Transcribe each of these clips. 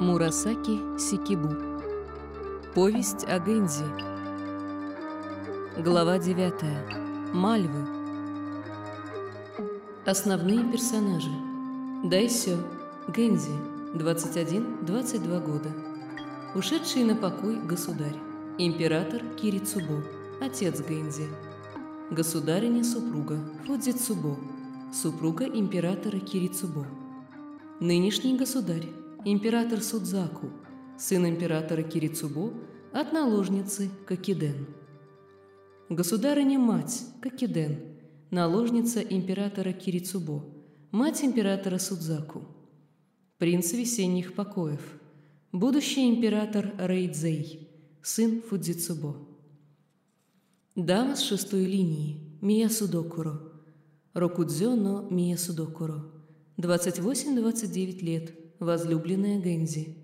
Мурасаки Сикибу. Повесть о Гэнзи. Глава 9. Мальвы. Основные персонажи. Дайсё, Гэнзи, 21-22 года. Ушедший на покой государь. Император Кирицубо, отец Гэнзи. Государыня-супруга Фудзицубо, супруга императора Кирицубо. Нынешний государь император Судзаку, сын императора Кирицубо, от наложницы Кокиден. Государыня-мать Кокиден, наложница императора Кирицубо, мать императора Судзаку. Принц весенних покоев, будущий император Рейдзей, сын Фудзицубо. Дама с шестой линии, Мия Судокуро, Рокудзё но Мия Судокуро, 28-29 лет, возлюбленная Гэнзи.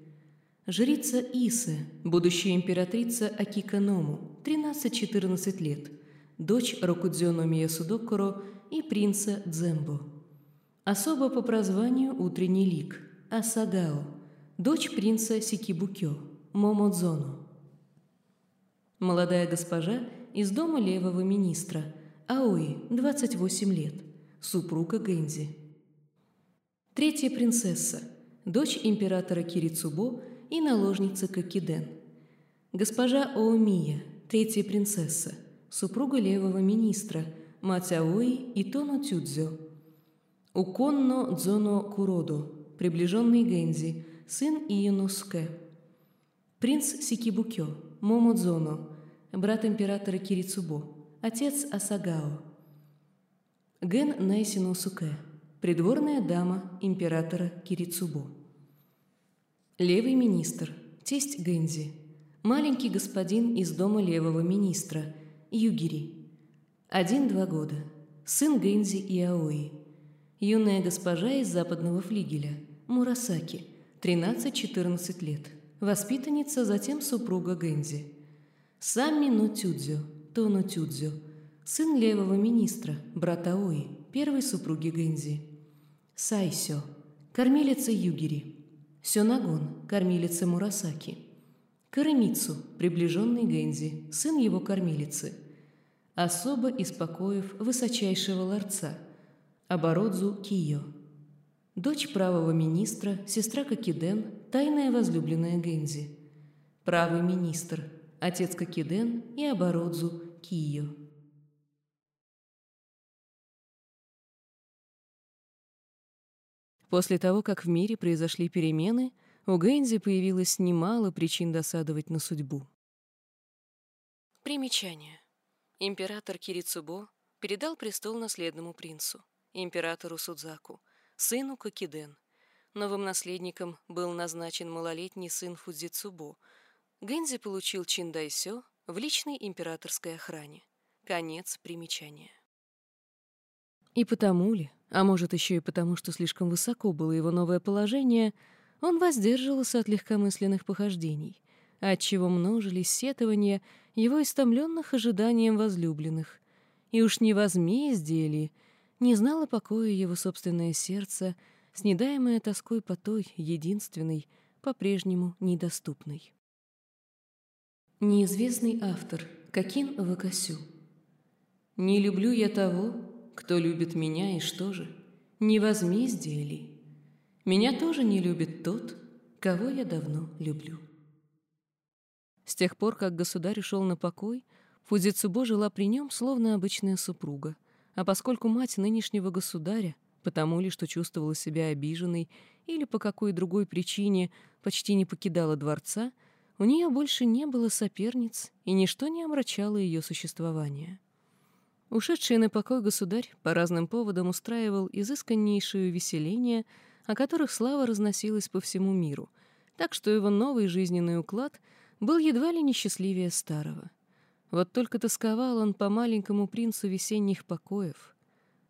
Жрица Исе, будущая императрица Акика Ному, 13-14 лет, дочь Рокудзёно Миясудокуро и принца Дзембо. Особо по прозванию Утренний лик, Асагао, дочь принца Сикибукё, Момодзоно. Молодая госпожа из дома левого министра, Аои, 28 лет, супруга Гэнзи. Третья принцесса, дочь императора Кирицубо и наложница Кокиден. Госпожа Оомия, третья принцесса, супруга левого министра, мать Аои и Тоно Тюдзё. Уконно Дзоно Куродо, приближенный Гензи, сын Иенуске. Принц Сикибукё, Момодзоно, брат императора Кирицубо, отец Асагао. Ген Найсиносуке, придворная дама императора Кирицубо. Левый министр, тесть Гэнзи, маленький господин из дома левого министра, Югири. Один-два года, сын Гэнзи и Аои. Юная госпожа из западного флигеля, Мурасаки, 13-14 лет, воспитанница, затем супруга Гэнзи. Сами Нотюдзю, Тоно Тюдзю, сын левого министра, брат Аои, первой супруги Гэнзи. Сайсё, кормилица Югири. Сёнагон, кормилица Мурасаки. Каремицу, приближенный Гэнзи, сын его кормилицы. Особо из покоев высочайшего ларца. Обородзу Кио. Дочь правого министра, сестра Кокиден, тайная возлюбленная Гэнзи. Правый министр, отец Кокиден и Обородзу Кио. После того, как в мире произошли перемены, у Гэнзи появилось немало причин досадовать на судьбу. Примечание. Император Кирицубо передал престол наследному принцу, императору Судзаку, сыну Кокиден. Новым наследником был назначен малолетний сын Фудзицубо. Гэнзи получил чин дайсё в личной императорской охране. Конец примечания. И потому ли, а может еще и потому, что слишком высоко было его новое положение, он воздерживался от легкомысленных похождений, отчего множились сетования его истомленных ожиданием возлюбленных. И уж не возмездие ли, не знало покоя его собственное сердце, снедаемое тоской по той, единственной, по-прежнему недоступной. Неизвестный автор Какин Вакасю «Не люблю я того, кто любит меня, и что же? Не возмездие ли? Меня тоже не любит тот, кого я давно люблю. С тех пор, как государь ушел на покой, Фудзицубо жила при нем, словно обычная супруга. А поскольку мать нынешнего государя, потому ли, что чувствовала себя обиженной или по какой другой причине почти не покидала дворца, у нее больше не было соперниц, и ничто не омрачало ее существование. Ушедший на покой государь по разным поводам устраивал изысканнейшие увеселения, о которых слава разносилась по всему миру, так что его новый жизненный уклад был едва ли не счастливее старого. Вот только тосковал он по маленькому принцу весенних покоев.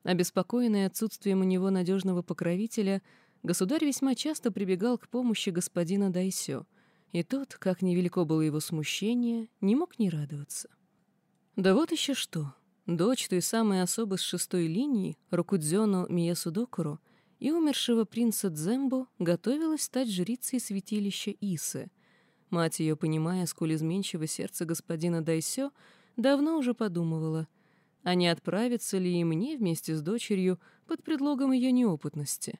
Обеспокоенный отсутствием у него надежного покровителя, государь весьма часто прибегал к помощи господина Дайсё, и тот, как невелико было его смущение, не мог не радоваться. Да вот еще что. Дочь той самой особы с шестой линии, Рокудзёно Миясудокуро, и умершего принца Дзембо готовилась стать жрицей святилища Исы. Мать ее, понимая, сколь изменчиво сердце господина Дайсё, давно уже подумывала, а не отправиться ли и мне вместе с дочерью под предлогом ее неопытности.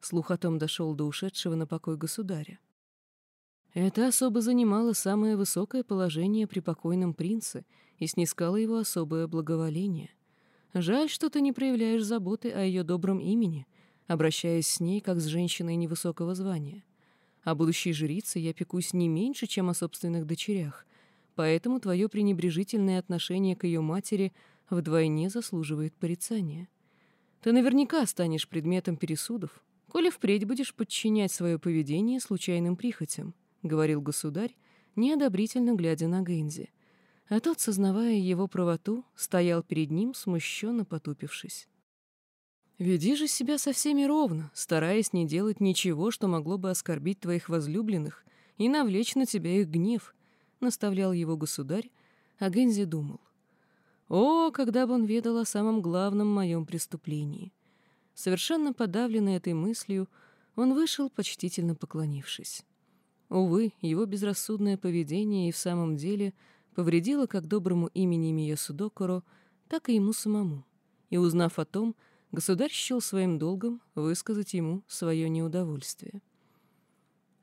Слух о том дошел до ушедшего на покой государя. Это особо занимало самое высокое положение при покойном принце и снискало его особое благоволение. Жаль, что ты не проявляешь заботы о ее добром имени, обращаясь с ней как с женщиной невысокого звания. О будущей жрице я пекусь не меньше, чем о собственных дочерях, поэтому твое пренебрежительное отношение к ее матери вдвойне заслуживает порицания. Ты наверняка станешь предметом пересудов, коли впредь будешь подчинять свое поведение случайным прихотям, — говорил государь, неодобрительно глядя на Гэнзи. А тот, сознавая его правоту, стоял перед ним, смущенно потупившись. Веди же себя со всеми ровно, стараясь не делать ничего, что могло бы оскорбить твоих возлюбленных и навлечь на тебя их гнев, — наставлял его государь, а Гензи думал. О, когда бы он ведал о самом главном моем преступлении! Совершенно подавленный этой мыслью, он вышел, почтительно поклонившись. Увы, его безрассудное поведение и в самом деле повредило как доброму Мия Судокоро, так и ему самому. И узнав о том, государь счел своим долгом высказать ему свое неудовольствие.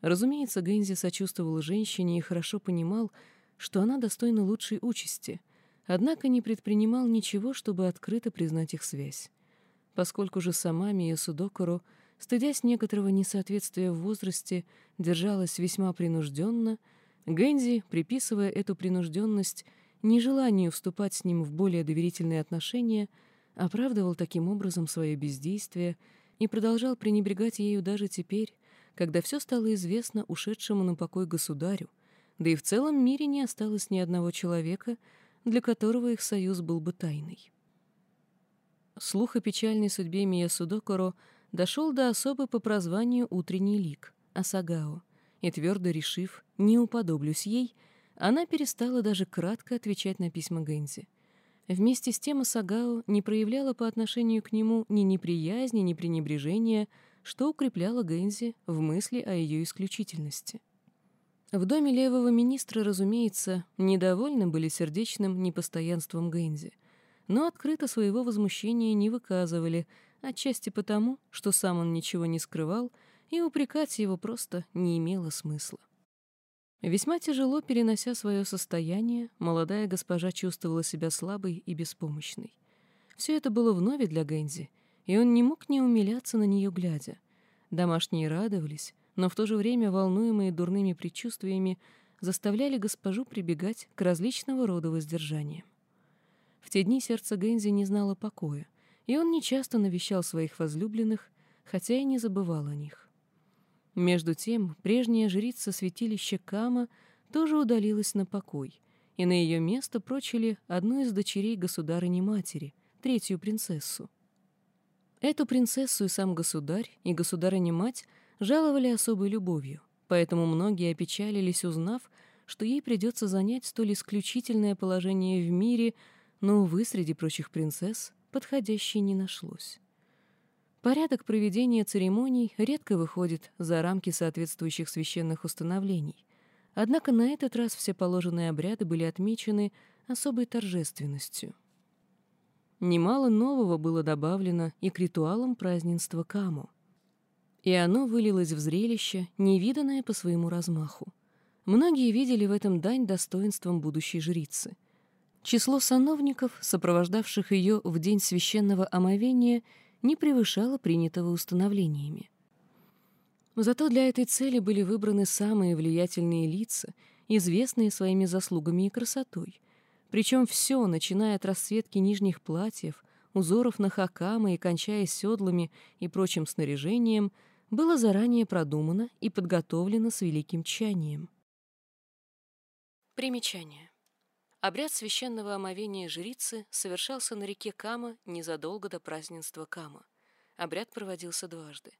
Разумеется, Гэнзи сочувствовал женщине и хорошо понимал, что она достойна лучшей участи, однако не предпринимал ничего, чтобы открыто признать их связь. Поскольку же сама Мия Судокоро, стыдясь некоторого несоответствия в возрасте, держалась весьма принужденно, Гэнзи, приписывая эту принужденность нежеланию вступать с ним в более доверительные отношения, оправдывал таким образом свое бездействие и продолжал пренебрегать ею даже теперь, когда все стало известно ушедшему на покой государю, да и в целом мире не осталось ни одного человека, для которого их союз был бы тайной. Слух о печальной судьбе Мия Судокоро дошел до особы по прозванию «Утренний лик» — Асагао, и твердо решив «не уподоблюсь ей», она перестала даже кратко отвечать на письма Гэнзи — Вместе с тем Асагао не проявляла по отношению к нему ни неприязни, ни пренебрежения, что укрепляло Гэнзи в мысли о ее исключительности. В доме левого министра, разумеется, недовольны были сердечным непостоянством Гэнзи, но открыто своего возмущения не выказывали, отчасти потому, что сам он ничего не скрывал, и упрекать его просто не имело смысла. Весьма тяжело перенося свое состояние, молодая госпожа чувствовала себя слабой и беспомощной. Все это было вновь для Гэнзи, и он не мог не умиляться на нее глядя. Домашние радовались, но в то же время, волнуемые дурными предчувствиями, заставляли госпожу прибегать к различного рода воздержаниям. В те дни сердце Гэнзи не знало покоя, и он нечасто навещал своих возлюбленных, хотя и не забывал о них. Между тем, прежняя жрица святилища Кама тоже удалилась на покой, и на ее место прочили одну из дочерей государыни-матери, третью принцессу. Эту принцессу и сам государь, и государыня-мать жаловали особой любовью, поэтому многие опечалились, узнав, что ей придется занять столь исключительное положение в мире, но, увы, среди прочих принцесс подходящей не нашлось. Порядок проведения церемоний редко выходит за рамки соответствующих священных установлений. Однако на этот раз все положенные обряды были отмечены особой торжественностью. Немало нового было добавлено и к ритуалам празднества Каму. И оно вылилось в зрелище, невиданное по своему размаху. Многие видели в этом дань достоинством будущей жрицы. Число сановников, сопровождавших ее в день священного омовения – не превышало принятого установлениями. Зато для этой цели были выбраны самые влиятельные лица, известные своими заслугами и красотой. Причем все, начиная от расцветки нижних платьев, узоров на хакама и кончая седлами и прочим снаряжением, было заранее продумано и подготовлено с великим тщанием. Примечание. Обряд священного омовения жрицы совершался на реке Кама незадолго до празднества Кама. Обряд проводился дважды.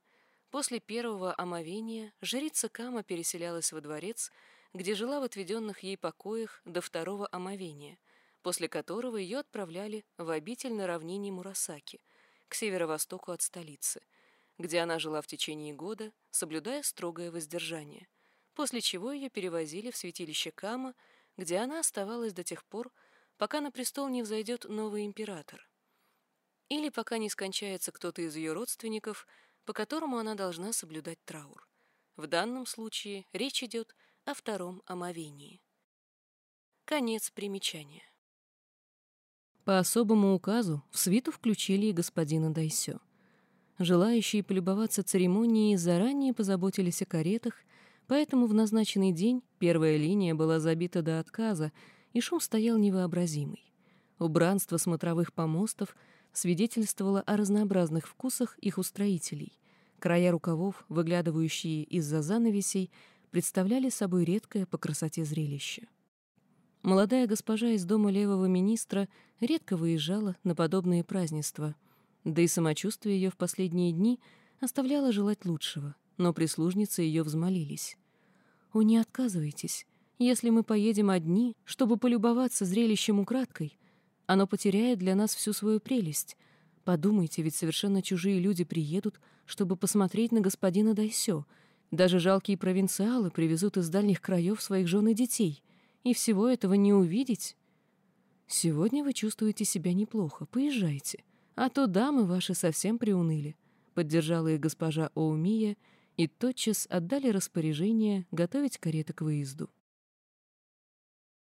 После первого омовения жрица Кама переселялась во дворец, где жила в отведенных ей покоях до второго омовения, после которого ее отправляли в обитель на равнине Мурасаки, к северо-востоку от столицы, где она жила в течение года, соблюдая строгое воздержание, после чего ее перевозили в святилище Кама, где она оставалась до тех пор, пока на престол не взойдет новый император, или пока не скончается кто-то из ее родственников, по которому она должна соблюдать траур. В данном случае речь идет о втором омовении. Конец примечания. По особому указу в свиту включили и господина Дайсё. Желающие полюбоваться церемонией заранее позаботились о каретах, поэтому в назначенный день первая линия была забита до отказа, и шум стоял невообразимый. Убранство смотровых помостов свидетельствовало о разнообразных вкусах их устроителей. Края рукавов, выглядывающие из-за занавесей, представляли собой редкое по красоте зрелище. Молодая госпожа из дома левого министра редко выезжала на подобные празднества, да и самочувствие ее в последние дни оставляло желать лучшего, но прислужницы ее взмолились. «О, не отказывайтесь, если мы поедем одни, чтобы полюбоваться зрелищем украдкой, оно потеряет для нас всю свою прелесть. Подумайте, ведь совершенно чужие люди приедут, чтобы посмотреть на господина Дайсё. Даже жалкие провинциалы привезут из дальних краев своих жен и детей. И всего этого не увидеть. Сегодня вы чувствуете себя неплохо, поезжайте. А то дамы ваши совсем приуныли. Поддержала их госпожа Оумия и тотчас отдали распоряжение готовить кареты к выезду.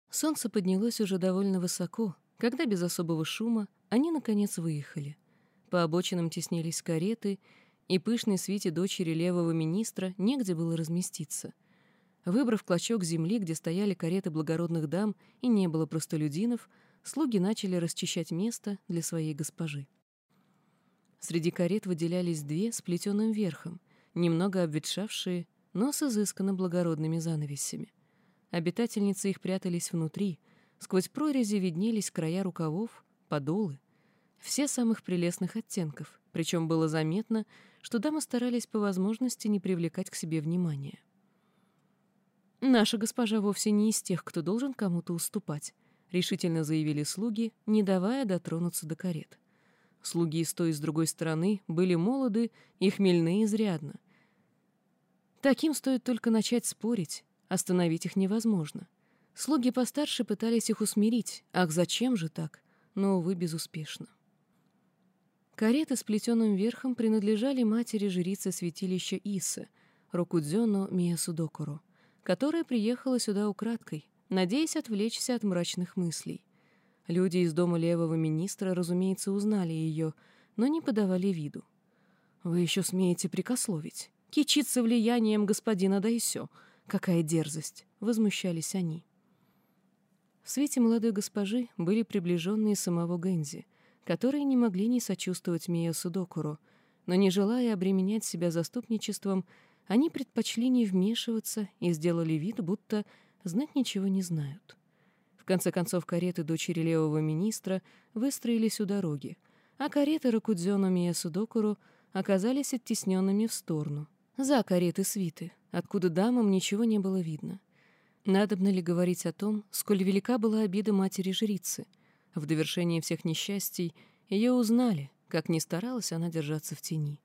Солнце поднялось уже довольно высоко, когда без особого шума они, наконец, выехали. По обочинам теснились кареты, и пышной свите дочери левого министра негде было разместиться. Выбрав клочок земли, где стояли кареты благородных дам и не было простолюдинов, слуги начали расчищать место для своей госпожи. Среди карет выделялись две с плетеным верхом, немного обветшавшие, но с изысканно благородными занавесями. Обитательницы их прятались внутри — Сквозь прорези виднелись края рукавов, подолы. Все самых прелестных оттенков, причем было заметно, что дамы старались по возможности не привлекать к себе внимания. «Наша госпожа вовсе не из тех, кто должен кому-то уступать», — решительно заявили слуги, не давая дотронуться до карет. Слуги с той и с другой стороны были молоды и хмельны изрядно. Таким стоит только начать спорить, остановить их невозможно. Слуги постарше пытались их усмирить. Ах, зачем же так? Но, увы, безуспешно. Кареты с плетеным верхом принадлежали матери жрицы святилища Исы, Рокудзёно Миясудокуру, которая приехала сюда украдкой, надеясь отвлечься от мрачных мыслей. Люди из дома левого министра, разумеется, узнали ее, но не подавали виду. «Вы еще смеете прикословить? Кичиться влиянием господина Дайсё? Какая дерзость!» — возмущались они. В свете молодой госпожи были приближенные самого Гэнзи, которые не могли не сочувствовать Мия Судокуру, но, не желая обременять себя заступничеством, они предпочли не вмешиваться и сделали вид, будто знать ничего не знают. В конце концов, кареты дочери левого министра выстроились у дороги, а кареты Ракудзёну Мия Судокуру оказались оттесненными в сторону, за кареты свиты, откуда дамам ничего не было видно. Надобно ли говорить о том, сколь велика была обида матери-жрицы? В довершение всех несчастий ее узнали, как ни старалась она держаться в тени.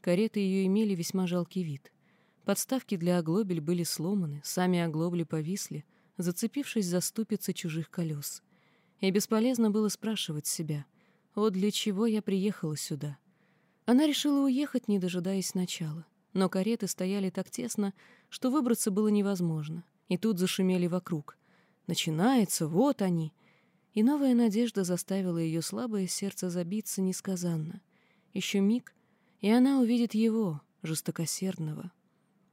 Кареты ее имели весьма жалкий вид. Подставки для оглобель были сломаны, сами оглобли повисли, зацепившись за ступицы чужих колес. И бесполезно было спрашивать себя, «О, для чего я приехала сюда?» Она решила уехать, не дожидаясь начала, но кареты стояли так тесно, что выбраться было невозможно и тут зашумели вокруг. Начинается, вот они. И новая надежда заставила ее слабое сердце забиться несказанно. Еще миг, и она увидит его, жестокосердного.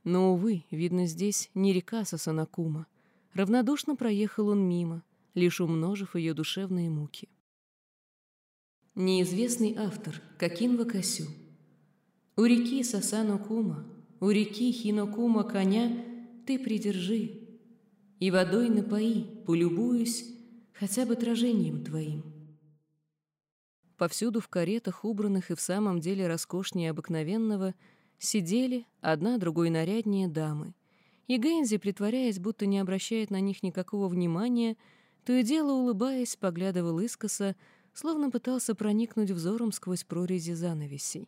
Но, увы, видно здесь не река Сасанакума. Равнодушно проехал он мимо, лишь умножив ее душевные муки. Неизвестный автор Какин Вакасю У реки Сасанокума, у реки Хинокума коня ты придержи, и водой напои, полюбуюсь хотя бы отражением твоим. Повсюду в каретах, убранных и в самом деле роскошнее обыкновенного, сидели, одна другой наряднее дамы. И Гэнзи, притворяясь, будто не обращает на них никакого внимания, то и дело улыбаясь, поглядывал искоса, словно пытался проникнуть взором сквозь прорези занавесей.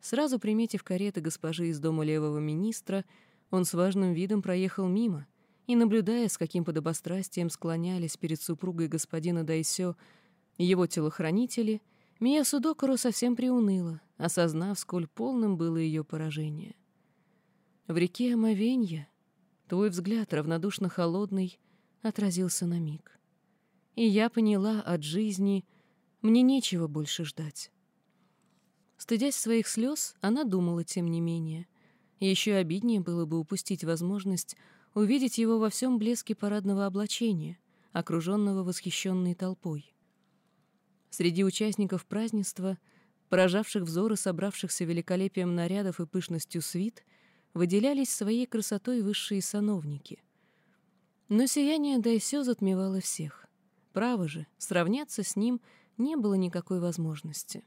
Сразу приметив кареты госпожи из дома левого министра, он с важным видом проехал мимо и, наблюдая, с каким подобострастием склонялись перед супругой господина Дайсё его телохранители, Мия Судокору совсем приуныла, осознав, сколь полным было ее поражение. В реке Омовенья твой взгляд, равнодушно холодный, отразился на миг. И я поняла от жизни, мне нечего больше ждать. Стыдясь своих слез, она думала, тем не менее. Еще обиднее было бы упустить возможность увидеть его во всем блеске парадного облачения, окруженного восхищенной толпой. Среди участников празднества, поражавших взоры собравшихся великолепием нарядов и пышностью свит, выделялись своей красотой высшие сановники. Но сияние Дайсё затмевало всех. Право же, сравняться с ним не было никакой возможности.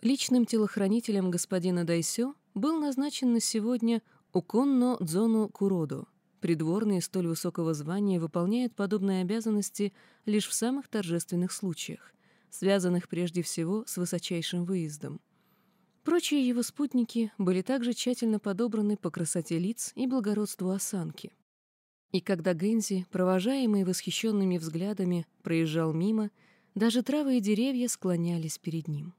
Личным телохранителем господина Дайсё был назначен на сегодня Уконно Дзону Куродо. Придворные столь высокого звания выполняют подобные обязанности лишь в самых торжественных случаях, связанных прежде всего с высочайшим выездом. Прочие его спутники были также тщательно подобраны по красоте лиц и благородству осанки. И когда Гензи, провожаемый восхищенными взглядами, проезжал мимо, даже травы и деревья склонялись перед ним.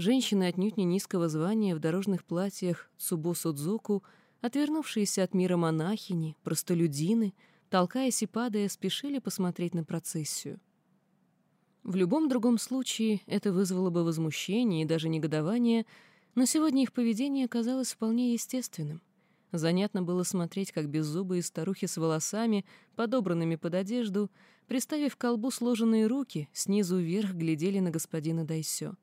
Женщины отнюдь не низкого звания в дорожных платьях Цубо-Судзоку, отвернувшиеся от мира монахини, простолюдины, толкаясь и падая, спешили посмотреть на процессию. В любом другом случае это вызвало бы возмущение и даже негодование, но сегодня их поведение казалось вполне естественным. Занятно было смотреть, как беззубые старухи с волосами, подобранными под одежду, приставив к колбу сложенные руки, снизу вверх глядели на господина Дайсё.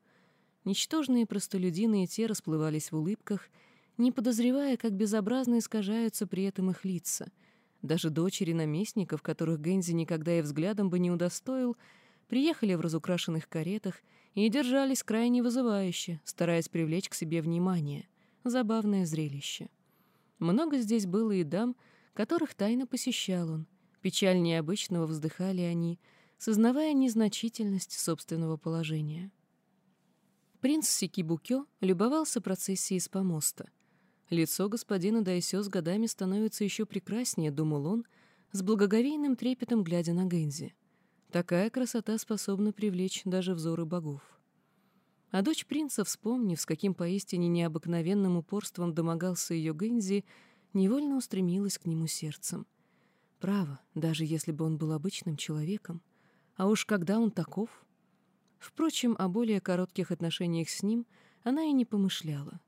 Ничтожные простолюдины и те расплывались в улыбках, не подозревая, как безобразно искажаются при этом их лица. Даже дочери наместников, которых Гензи никогда и взглядом бы не удостоил, приехали в разукрашенных каретах и держались крайне вызывающе, стараясь привлечь к себе внимание. Забавное зрелище. Много здесь было и дам, которых тайно посещал он. Печальнее обычного вздыхали они, сознавая незначительность собственного положения. Принц Сикибукё любовался процессией с помоста. Лицо господина Дайсё с годами становится еще прекраснее, думал он, с благоговейным трепетом глядя на Гэнзи. Такая красота способна привлечь даже взоры богов. А дочь принца, вспомнив, с каким поистине необыкновенным упорством домогался ее Гэнзи, невольно устремилась к нему сердцем. Право, даже если бы он был обычным человеком. А уж когда он таков, Впрочем, о более коротких отношениях с ним она и не помышляла.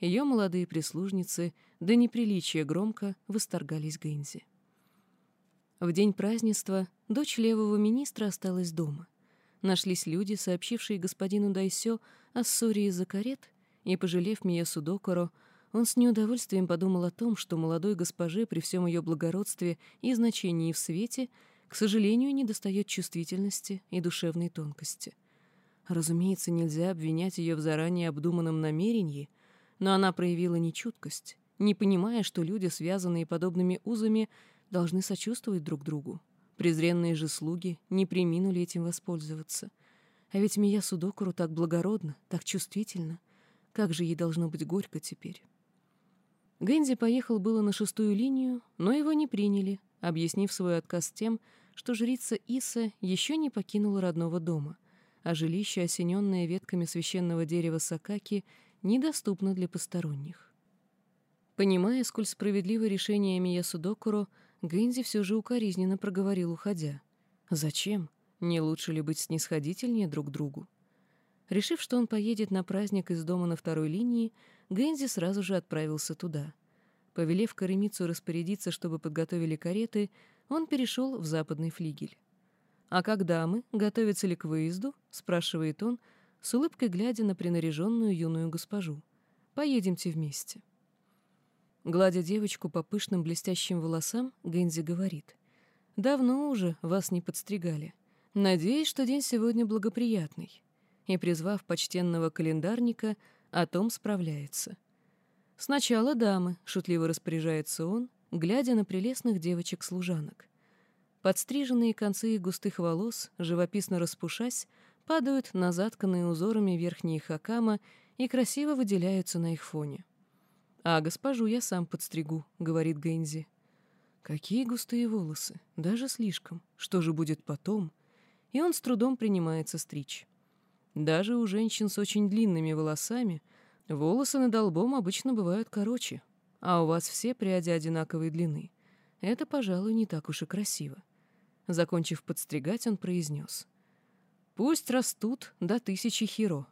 Ее молодые прислужницы до неприличия громко восторгались Гэнзи. В день празднества дочь левого министра осталась дома. Нашлись люди, сообщившие господину Дайсё о ссоре из-за карет, и, пожалев Мия Судокоро, он с неудовольствием подумал о том, что молодой госпоже при всем ее благородстве и значении в свете, к сожалению, недостает чувствительности и душевной тонкости. Разумеется, нельзя обвинять ее в заранее обдуманном намерении, но она проявила нечуткость, не понимая, что люди, связанные подобными узами, должны сочувствовать друг другу. Презренные же слуги не приминули этим воспользоваться. А ведь Мия Судокуру так благородна, так чувствительна. Как же ей должно быть горько теперь? Гэнзи поехал было на шестую линию, но его не приняли, объяснив свой отказ тем, что жрица Иса еще не покинула родного дома а жилище, осененное ветками священного дерева Сакаки, недоступно для посторонних. Понимая, сколь справедливо решение Мия Судокуро, Гэнзи все же укоризненно проговорил, уходя. «Зачем? Не лучше ли быть снисходительнее друг другу?» Решив, что он поедет на праздник из дома на второй линии, Гэнзи сразу же отправился туда. Повелев Каремицу распорядиться, чтобы подготовили кареты, он перешел в западный флигель. «А как дамы? Готовятся ли к выезду?» — спрашивает он, с улыбкой глядя на принаряженную юную госпожу. «Поедемте вместе». Гладя девочку по пышным блестящим волосам, Гэнзи говорит. «Давно уже вас не подстригали. Надеюсь, что день сегодня благоприятный». И, призвав почтенного календарника, о том справляется. «Сначала дамы», — шутливо распоряжается он, глядя на прелестных девочек-служанок. Подстриженные концы густых волос, живописно распушась, падают на затканные узорами верхние хакама и красиво выделяются на их фоне. «А госпожу я сам подстригу», — говорит Гэнзи. «Какие густые волосы, даже слишком. Что же будет потом?» И он с трудом принимается стричь. Даже у женщин с очень длинными волосами волосы над лбом обычно бывают короче, а у вас все пряди одинаковой длины. Это, пожалуй, не так уж и красиво. Закончив подстригать, он произнес. «Пусть растут до тысячи хиро».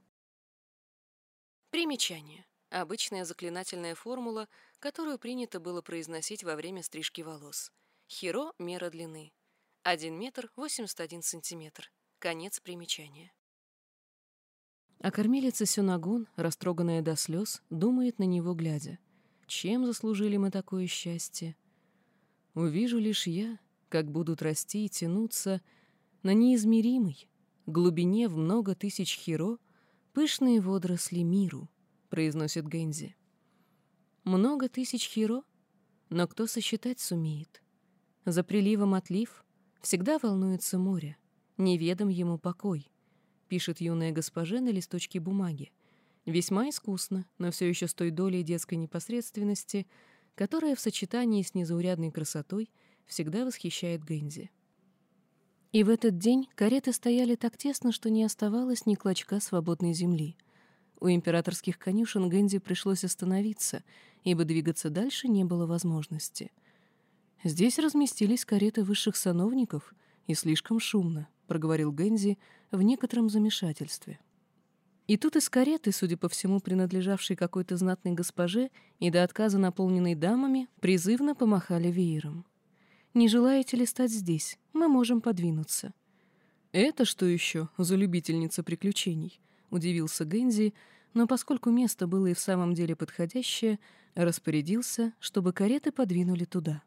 Примечание. Обычная заклинательная формула, которую принято было произносить во время стрижки волос. Хиро — мера длины. 1 метр 81 сантиметр. Конец примечания. А кормилица Сюнагун, растроганная до слез, думает на него глядя. Чем заслужили мы такое счастье? Увижу лишь я, как будут расти и тянуться на неизмеримой глубине в много тысяч хиро пышные водоросли миру, произносит Гензи. Много тысяч хиро, но кто сосчитать сумеет? За приливом отлив всегда волнуется море, неведом ему покой, пишет юная госпожа на листочке бумаги. Весьма искусно, но все еще с той долей детской непосредственности, которая в сочетании с незаурядной красотой всегда восхищает Гэнзи. И в этот день кареты стояли так тесно, что не оставалось ни клочка свободной земли. У императорских конюшен Гэнзи пришлось остановиться, ибо двигаться дальше не было возможности. «Здесь разместились кареты высших сановников, и слишком шумно», — проговорил Гэнзи в некотором замешательстве. И тут из кареты, судя по всему, принадлежавшей какой-то знатной госпоже и до отказа наполненной дамами, призывно помахали веером. «Не желаете ли стать здесь? Мы можем подвинуться». «Это что еще за любительница приключений?» — удивился Гэнзи, но поскольку место было и в самом деле подходящее, распорядился, чтобы кареты подвинули туда.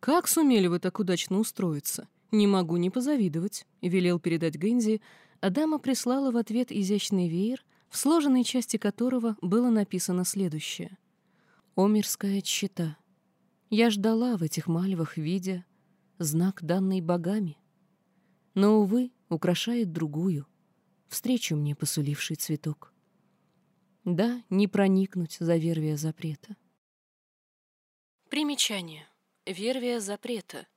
«Как сумели вы так удачно устроиться? Не могу не позавидовать», — велел передать Гэнзи, а дама прислала в ответ изящный веер, в сложенной части которого было написано следующее. «О мирская чита! Я ждала в этих мальвах, видя знак, данный богами. Но, увы, украшает другую, встречу мне посуливший цветок. Да, не проникнуть за вервия запрета. Примечание. Вервия запрета.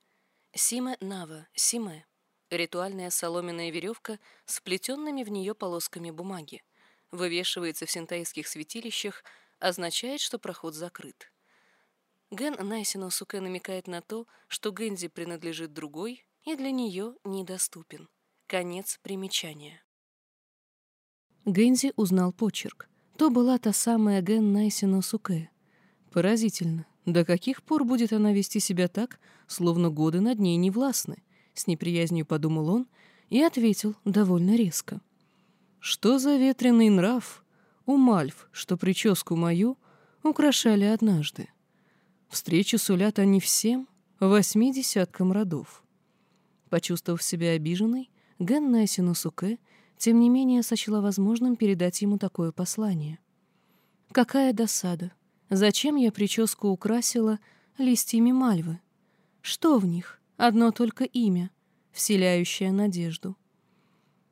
Симе Нава, Симе. Ритуальная соломенная веревка с плетенными в нее полосками бумаги. Вывешивается в синтаистских святилищах, означает, что проход закрыт. Ген Найсино Суке намекает на то, что Гэнзи принадлежит другой и для нее недоступен. Конец примечания. Гэнзи узнал почерк. То была та самая Ген Найсино Суке. Поразительно. До каких пор будет она вести себя так, словно годы над ней не властны? С неприязнью подумал он и ответил довольно резко. «Что за ветреный нрав у Мальв, что прическу мою украшали однажды? Встречу сулят они всем, восьми десяткам родов». Почувствовав себя обиженной, Ген Найсину Суке, тем не менее, сочла возможным передать ему такое послание. «Какая досада! Зачем я прическу украсила листьями мальвы? Что в них? Одно только имя, вселяющее надежду.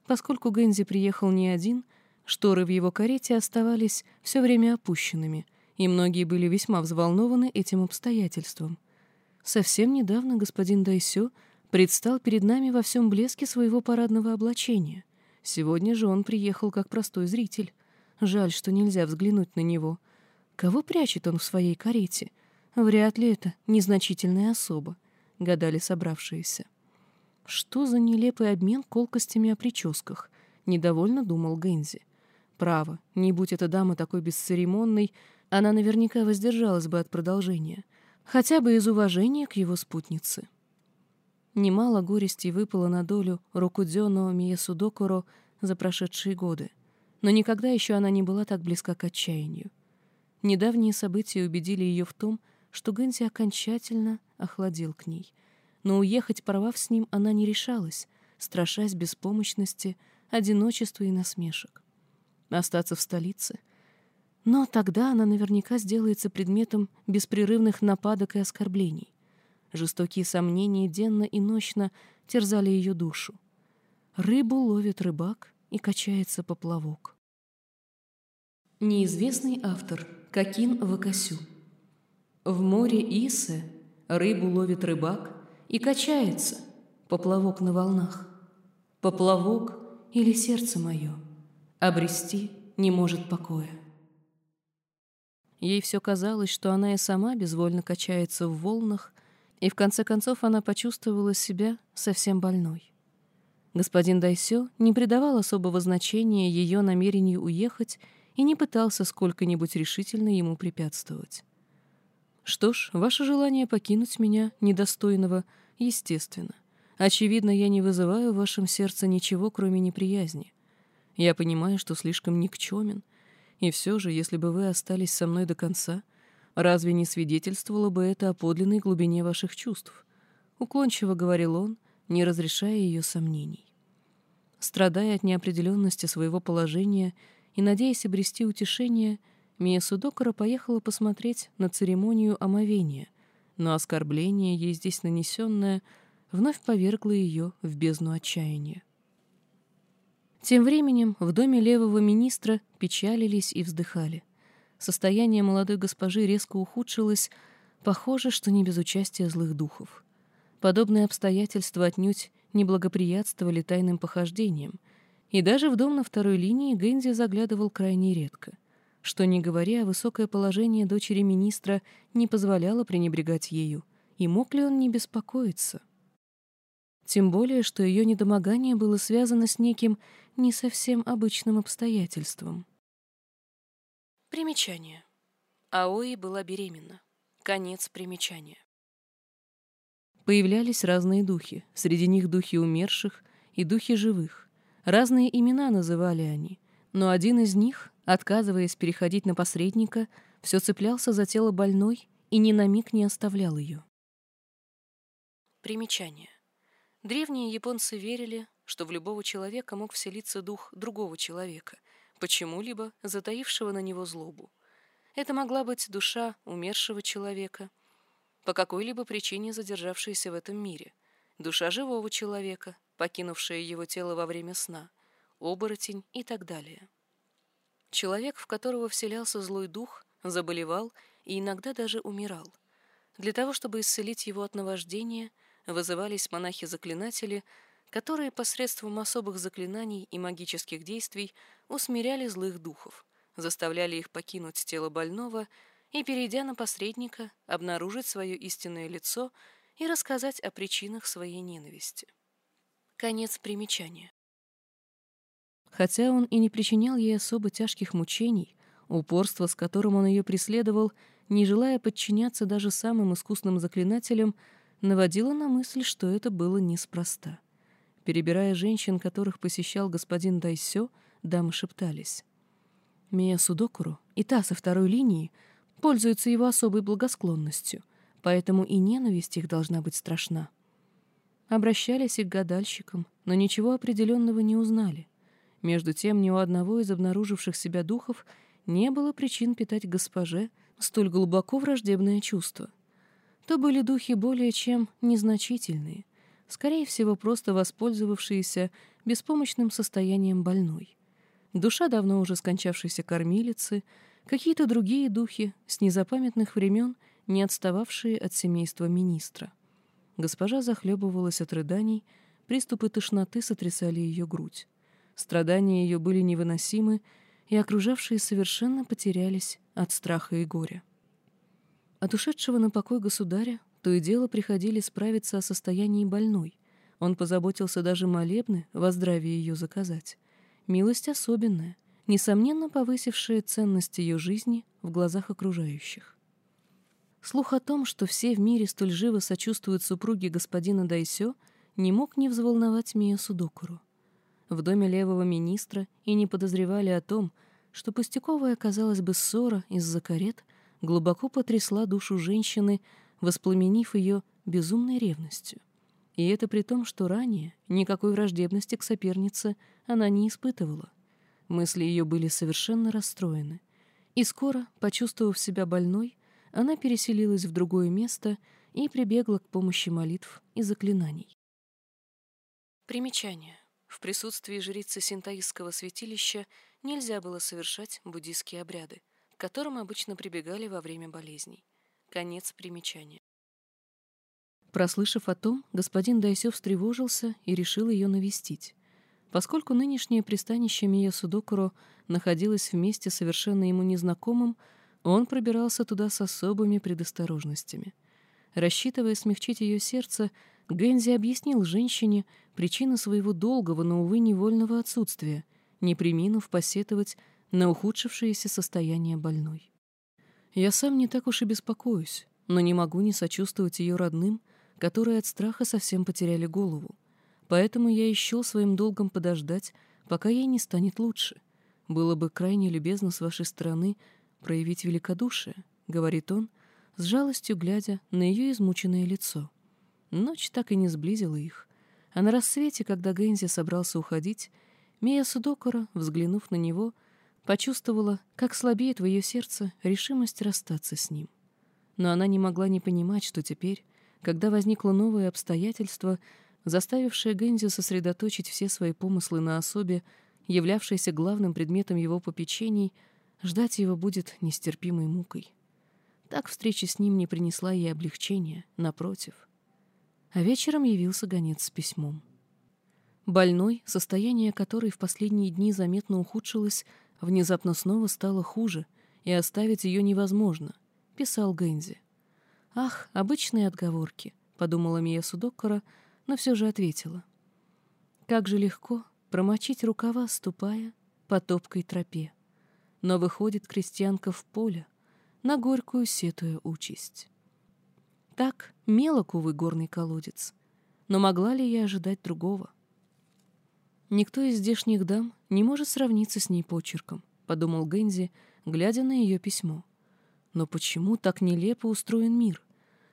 Поскольку Гэнзи приехал не один, шторы в его карете оставались все время опущенными, и многие были весьма взволнованы этим обстоятельством. Совсем недавно господин Дайсё предстал перед нами во всем блеске своего парадного облачения. Сегодня же он приехал как простой зритель. Жаль, что нельзя взглянуть на него. Кого прячет он в своей карете? Вряд ли это незначительная особа гадали собравшиеся. Что за нелепый обмен колкостями о прическах? Недовольно думал Гэнзи. Право, не будь эта дама такой бесцеремонной, она наверняка воздержалась бы от продолжения, хотя бы из уважения к его спутнице. Немало горестей выпало на долю Рокудзёно Миесудокуро за прошедшие годы, но никогда еще она не была так близка к отчаянию. Недавние события убедили ее в том, что Гэнзи окончательно охладил к ней. Но уехать, порвав с ним, она не решалась, страшась беспомощности, одиночества и насмешек. Остаться в столице? Но тогда она наверняка сделается предметом беспрерывных нападок и оскорблений. Жестокие сомнения денно и ночно терзали ее душу. Рыбу ловит рыбак и качается поплавок. Неизвестный автор Какин Вакасю. В море Исе рыбу ловит рыбак и качается, поплавок на волнах. Поплавок или сердце мое обрести не может покоя. Ей все казалось, что она и сама безвольно качается в волнах, и в конце концов она почувствовала себя совсем больной. Господин Дайсё не придавал особого значения ее намерению уехать и не пытался сколько-нибудь решительно ему препятствовать. «Что ж, ваше желание покинуть меня, недостойного, естественно. Очевидно, я не вызываю в вашем сердце ничего, кроме неприязни. Я понимаю, что слишком никчемен, и все же, если бы вы остались со мной до конца, разве не свидетельствовало бы это о подлинной глубине ваших чувств?» Уклончиво говорил он, не разрешая ее сомнений. Страдая от неопределенности своего положения и надеясь обрести утешение, Мия Судокора поехала посмотреть на церемонию омовения, но оскорбление, ей здесь нанесенное, вновь повергло ее в бездну отчаяния. Тем временем в доме левого министра печалились и вздыхали. Состояние молодой госпожи резко ухудшилось, похоже, что не без участия злых духов. Подобные обстоятельства отнюдь не благоприятствовали тайным похождениям, и даже в дом на второй линии Гэнзи заглядывал крайне редко. Что не говоря, высокое положение дочери министра не позволяло пренебрегать ею, и мог ли он не беспокоиться? Тем более, что ее недомогание было связано с неким не совсем обычным обстоятельством. Примечание. Аои была беременна. Конец примечания. Появлялись разные духи, среди них духи умерших и духи живых. Разные имена называли они, но один из них, отказываясь переходить на посредника, все цеплялся за тело больной и ни на миг не оставлял ее. Примечание. Древние японцы верили, что в любого человека мог вселиться дух другого человека, почему-либо затаившего на него злобу. Это могла быть душа умершего человека — по какой-либо причине задержавшаяся в этом мире, душа живого человека, покинувшая его тело во время сна, оборотень и так далее. Человек, в которого вселялся злой дух, заболевал и иногда даже умирал. Для того, чтобы исцелить его от наваждения, вызывались монахи-заклинатели, которые посредством особых заклинаний и магических действий усмиряли злых духов, заставляли их покинуть тело больного и, перейдя на посредника, обнаружить свое истинное лицо и рассказать о причинах своей ненависти. Конец примечания. Хотя он и не причинял ей особо тяжких мучений, упорство, с которым он ее преследовал, не желая подчиняться даже самым искусным заклинателям, наводило на мысль, что это было неспроста. Перебирая женщин, которых посещал господин Дайсё, дамы шептались. Мия Судокуру и та со второй линии — пользуются его особой благосклонностью, поэтому и ненависть их должна быть страшна. Обращались и к гадальщикам, но ничего определенного не узнали. Между тем, ни у одного из обнаруживших себя духов не было причин питать госпоже столь глубоко враждебное чувство. То были духи более чем незначительные, скорее всего, просто воспользовавшиеся беспомощным состоянием больной. Душа давно уже скончавшейся кормилицы — какие-то другие духи с незапамятных времен, не отстававшие от семейства министра. Госпожа захлебывалась от рыданий, приступы тошноты сотрясали ее грудь. Страдания ее были невыносимы, и окружавшие совершенно потерялись от страха и горя. От ушедшего на покой государя то и дело приходили справиться о состоянии больной. Он позаботился даже молебны во здравие ее заказать. Милость особенная — несомненно повысившее ценность ее жизни в глазах окружающих. Слух о том, что все в мире столь живо сочувствуют супруге господина Дайсё, не мог не взволновать Мия Судокуру. В доме левого министра и не подозревали о том, что пустяковая, казалось бы, ссора из-за карет глубоко потрясла душу женщины, воспламенив ее безумной ревностью. И это при том, что ранее никакой враждебности к сопернице она не испытывала. Мысли ее были совершенно расстроены, и скоро, почувствовав себя больной, она переселилась в другое место и прибегла к помощи молитв и заклинаний. Примечание. В присутствии жрицы синтаистского святилища нельзя было совершать буддийские обряды, к которым обычно прибегали во время болезней. Конец примечания. Прослышав о том, господин Дайсё встревожился и решил ее навестить. Поскольку нынешнее пристанище Мия Судокуро находилось в месте совершенно ему незнакомым, он пробирался туда с особыми предосторожностями. Рассчитывая смягчить ее сердце, Гэнзи объяснил женщине причину своего долгого, но, увы, невольного отсутствия, не приминув посетовать на ухудшившееся состояние больной. «Я сам не так уж и беспокоюсь, но не могу не сочувствовать ее родным, которые от страха совсем потеряли голову. Поэтому я ищу своим долгом подождать, пока ей не станет лучше. Было бы крайне любезно с вашей стороны проявить великодушие», — говорит он, с жалостью глядя на ее измученное лицо. Ночь так и не сблизила их, а на рассвете, когда Гэнзи собрался уходить, Мия Судокора, взглянув на него, почувствовала, как слабеет в ее сердце решимость расстаться с ним. Но она не могла не понимать, что теперь, когда возникло новое обстоятельство, заставившее Гэнзи сосредоточить все свои помыслы на особе, являвшейся главным предметом его попечений, ждать его будет нестерпимой мукой. Так встреча с ним не принесла ей облегчения, напротив. А вечером явился гонец с письмом. Больной, состояние которой в последние дни заметно ухудшилось, внезапно снова стало хуже, и оставить ее невозможно, писал Гэнзи. «Ах, обычные отговорки», — подумала Мия Судоккара, но все же ответила. «Как же легко промочить рукава, ступая по топкой тропе. Но выходит крестьянка в поле, на горькую сетуя участь. Так мелок, увы, горный колодец. Но могла ли я ожидать другого? Никто из здешних дам не может сравниться с ней почерком, подумал Гэнзи, глядя на ее письмо. Но почему так нелепо устроен мир?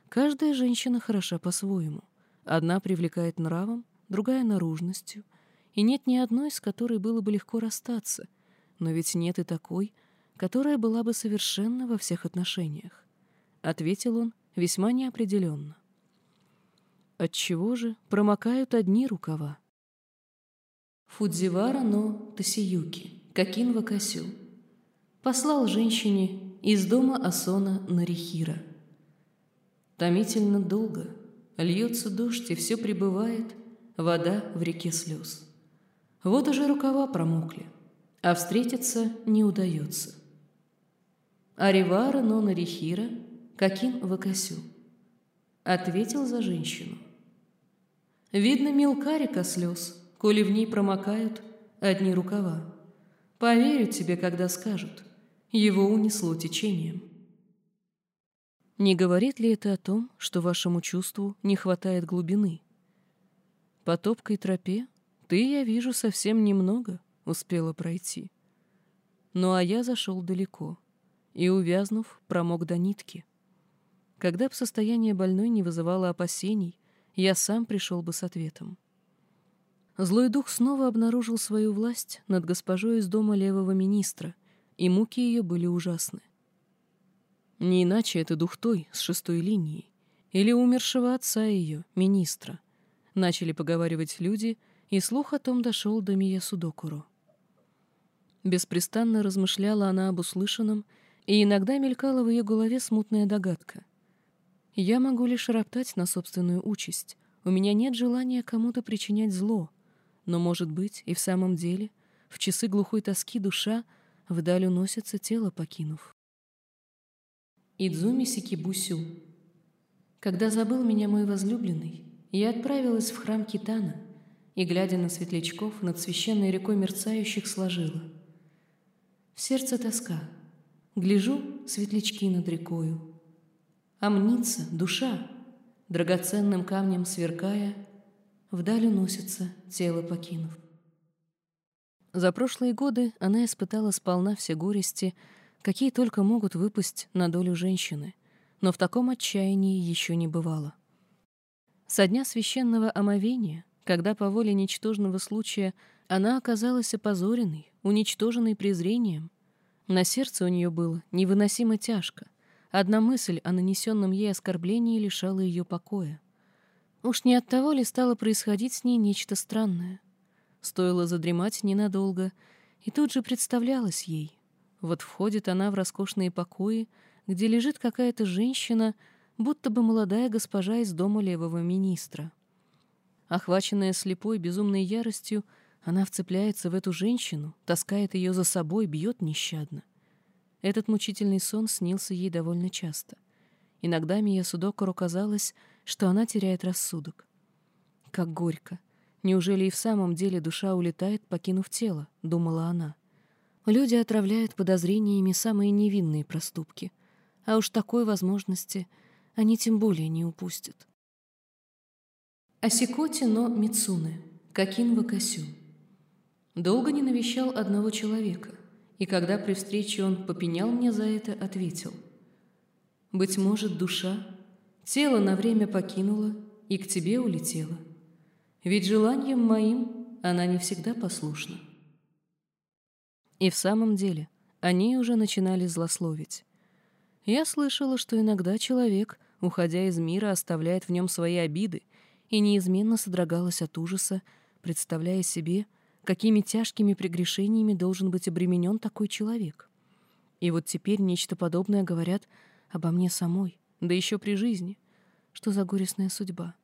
Каждая женщина хороша по-своему. Одна привлекает нравом, другая — наружностью. И нет ни одной, с которой было бы легко расстаться. Но ведь нет и такой, которая была бы совершенна во всех отношениях. Ответил он весьма неопределенно. Отчего же промокают одни рукава? Фудзивара но Тасиюки, Какин Вакасю, послал женщине из дома Асона Нарихира. Томительно долго льется дождь, и все прибывает вода в реке слез. Вот уже рукава промокли, а встретиться не удается. Аривара но Нарихира, Какин Вакасю, ответил за женщину. Видно мелка река слез, коли в ней промокают одни рукава. Поверю тебе, когда скажут, его унесло течением. Не говорит ли это о том, что вашему чувству не хватает глубины? По топкой тропе ты, я вижу, совсем немного успела пройти. Ну а я зашел далеко и, увязнув, промок до нитки. Когда б состояние больной не вызывало опасений, я сам пришел бы с ответом. Злой дух снова обнаружил свою власть над госпожой из дома левого министра, и муки ее были ужасны. Не иначе это дух той с шестой линии или умершего отца ее, министра. Начали поговаривать люди, и слух о том дошел до Мия Судокуру. Беспрестанно размышляла она об услышанном, и иногда мелькала в ее голове смутная догадка. «Я могу лишь роптать на собственную участь. У меня нет желания кому-то причинять зло. Но, может быть, и в самом деле, в часы глухой тоски душа вдаль уносится тело покинув. Идзуми Сикибусю. Когда забыл меня мой возлюбленный, я отправилась в храм Китана и, глядя на светлячков над священной рекой мерцающих, сложила. В сердце тоска. Гляжу, светлячки над рекою. А мнится душа, драгоценным камнем сверкая, вдаль уносится тело покинув. За прошлые годы она испытала сполна все горести, какие только могут выпасть на долю женщины, но в таком отчаянии еще не бывало. Со дня священного омовения, когда по воле ничтожного случая она оказалась опозоренной, уничтоженной презрением, на сердце у нее было невыносимо тяжко. Одна мысль о нанесенном ей оскорблении лишала ее покоя. Уж не от того ли стало происходить с ней нечто странное? Стоило задремать ненадолго — И тут же представлялось ей. Вот входит она в роскошные покои, где лежит какая-то женщина, будто бы молодая госпожа из дома левого министра. Охваченная слепой безумной яростью, она вцепляется в эту женщину, таскает ее за собой, бьет нещадно. Этот мучительный сон снился ей довольно часто. Иногда Мия Судокору казалось, что она теряет рассудок. Как горько. Неужели и в самом деле душа улетает, покинув тело, думала она. Люди отравляют подозрениями самые невинные проступки, а уж такой возможности они тем более не упустят. Асикоти но Мицуне, Какин Вакасю. Долго не навещал одного человека, и когда при встрече он попенял мне за это, ответил. «Быть может, душа, тело на время покинула и к тебе улетела. Ведь желанием моим она не всегда послушна». И в самом деле, они уже начинали злословить. Я слышала, что иногда человек, уходя из мира, оставляет в нем свои обиды, и неизменно содрогалась от ужаса, представляя себе, какими тяжкими прегрешениями должен быть обременен такой человек. И вот теперь нечто подобное говорят обо мне самой, да еще при жизни. Что за горестная судьба?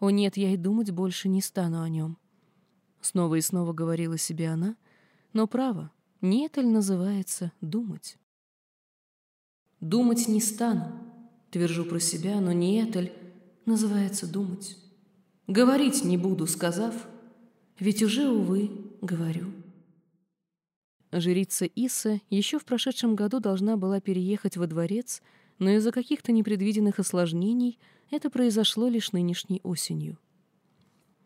О нет, я и думать больше не стану о нем. Снова и снова говорила себе она, но право, не это ли называется думать? Думать не стану, твержу про себя, но не это ли называется думать? Говорить не буду, сказав, ведь уже, увы, говорю. Жрица Иса еще в прошедшем году должна была переехать во дворец, но из-за каких-то непредвиденных осложнений это произошло лишь нынешней осенью.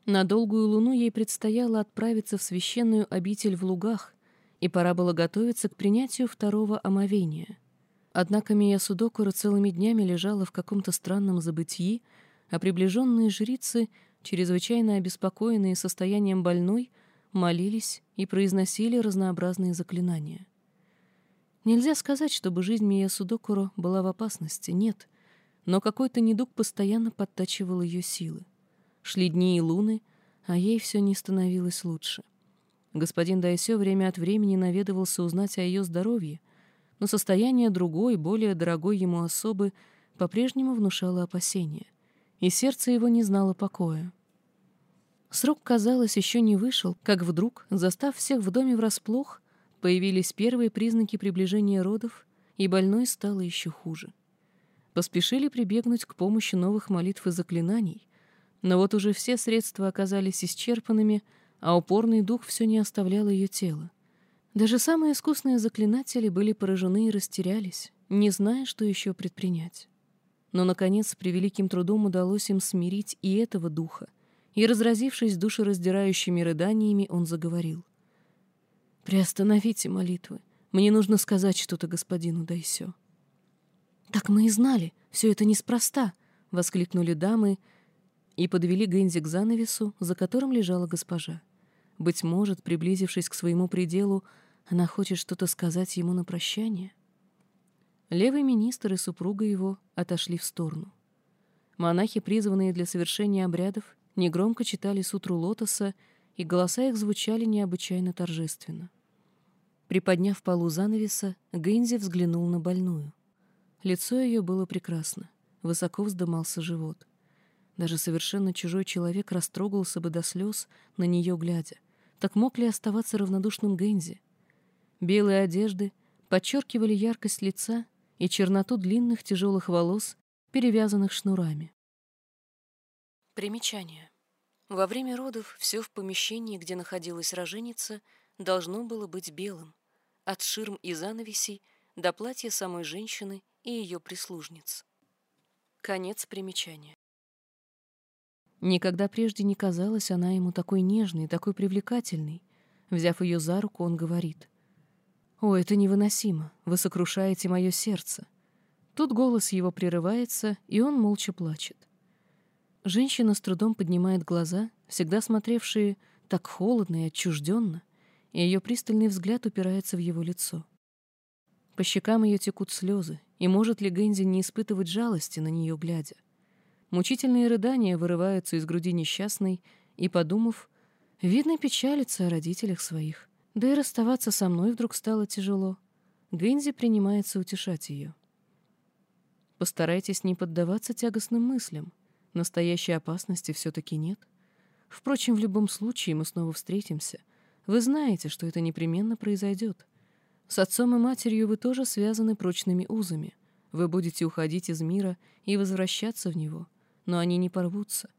На долгую луну ей предстояло отправиться в священную обитель в лугах, и пора было готовиться к принятию второго омовения. Однако Мия Судокура целыми днями лежала в каком-то странном забытии, а приближенные жрицы, чрезвычайно обеспокоенные состоянием больной, молились и произносили разнообразные заклинания. Нельзя сказать, чтобы жизнь Мия Судокуро была в опасности, нет, но какой-то недуг постоянно подтачивал ее силы. Шли дни и луны, а ей все не становилось лучше. Господин Дайсё время от времени наведывался узнать о ее здоровье, но состояние другой, более дорогой ему особы по-прежнему внушало опасения, и сердце его не знало покоя. Срок, казалось, еще не вышел, как вдруг, застав всех в доме врасплох, появились первые признаки приближения родов, и больной стало еще хуже. Поспешили прибегнуть к помощи новых молитв и заклинаний, но вот уже все средства оказались исчерпанными, а упорный дух все не оставлял ее тело. Даже самые искусные заклинатели были поражены и растерялись, не зная, что еще предпринять. Но, наконец, при великим трудом удалось им смирить и этого духа, и, разразившись душераздирающими рыданиями, он заговорил. «Приостановите молитвы. Мне нужно сказать что-то господину Дайсё». «Так мы и знали, все это неспроста», — воскликнули дамы и подвели Гэнзи к занавесу, за которым лежала госпожа. Быть может, приблизившись к своему пределу, она хочет что-то сказать ему на прощание. Левый министр и супруга его отошли в сторону. Монахи, призванные для совершения обрядов, негромко читали сутру лотоса, и голоса их звучали необычайно торжественно. Приподняв полу занавеса, Гэнзи взглянул на больную. Лицо ее было прекрасно, высоко вздымался живот. Даже совершенно чужой человек растрогался бы до слез на нее глядя — так мог ли оставаться равнодушным Гэнзи? Белые одежды подчеркивали яркость лица и черноту длинных тяжелых волос, перевязанных шнурами. Примечание. Во время родов все в помещении, где находилась роженица, должно было быть белым, от ширм и занавесей до платья самой женщины и ее прислужниц. Конец примечания. Никогда прежде не казалась она ему такой нежной, такой привлекательной. Взяв ее за руку, он говорит. «О, это невыносимо! Вы сокрушаете мое сердце!» Тут голос его прерывается, и он молча плачет. Женщина с трудом поднимает глаза, всегда смотревшие так холодно и отчужденно, и ее пристальный взгляд упирается в его лицо. По щекам ее текут слезы, и может ли Гэнзи не испытывать жалости на нее глядя? Мучительные рыдания вырываются из груди несчастной, и, подумав, видно, печалится о родителях своих, Да и расставаться со мной вдруг стало тяжело. Гэнзи принимается утешать ее. Постарайтесь не поддаваться тягостным мыслям. Настоящей опасности все-таки нет. Впрочем, в любом случае мы снова встретимся. Вы знаете, что это непременно произойдет. С отцом и матерью вы тоже связаны прочными узами. Вы будете уходить из мира и возвращаться в него, но они не порвутся.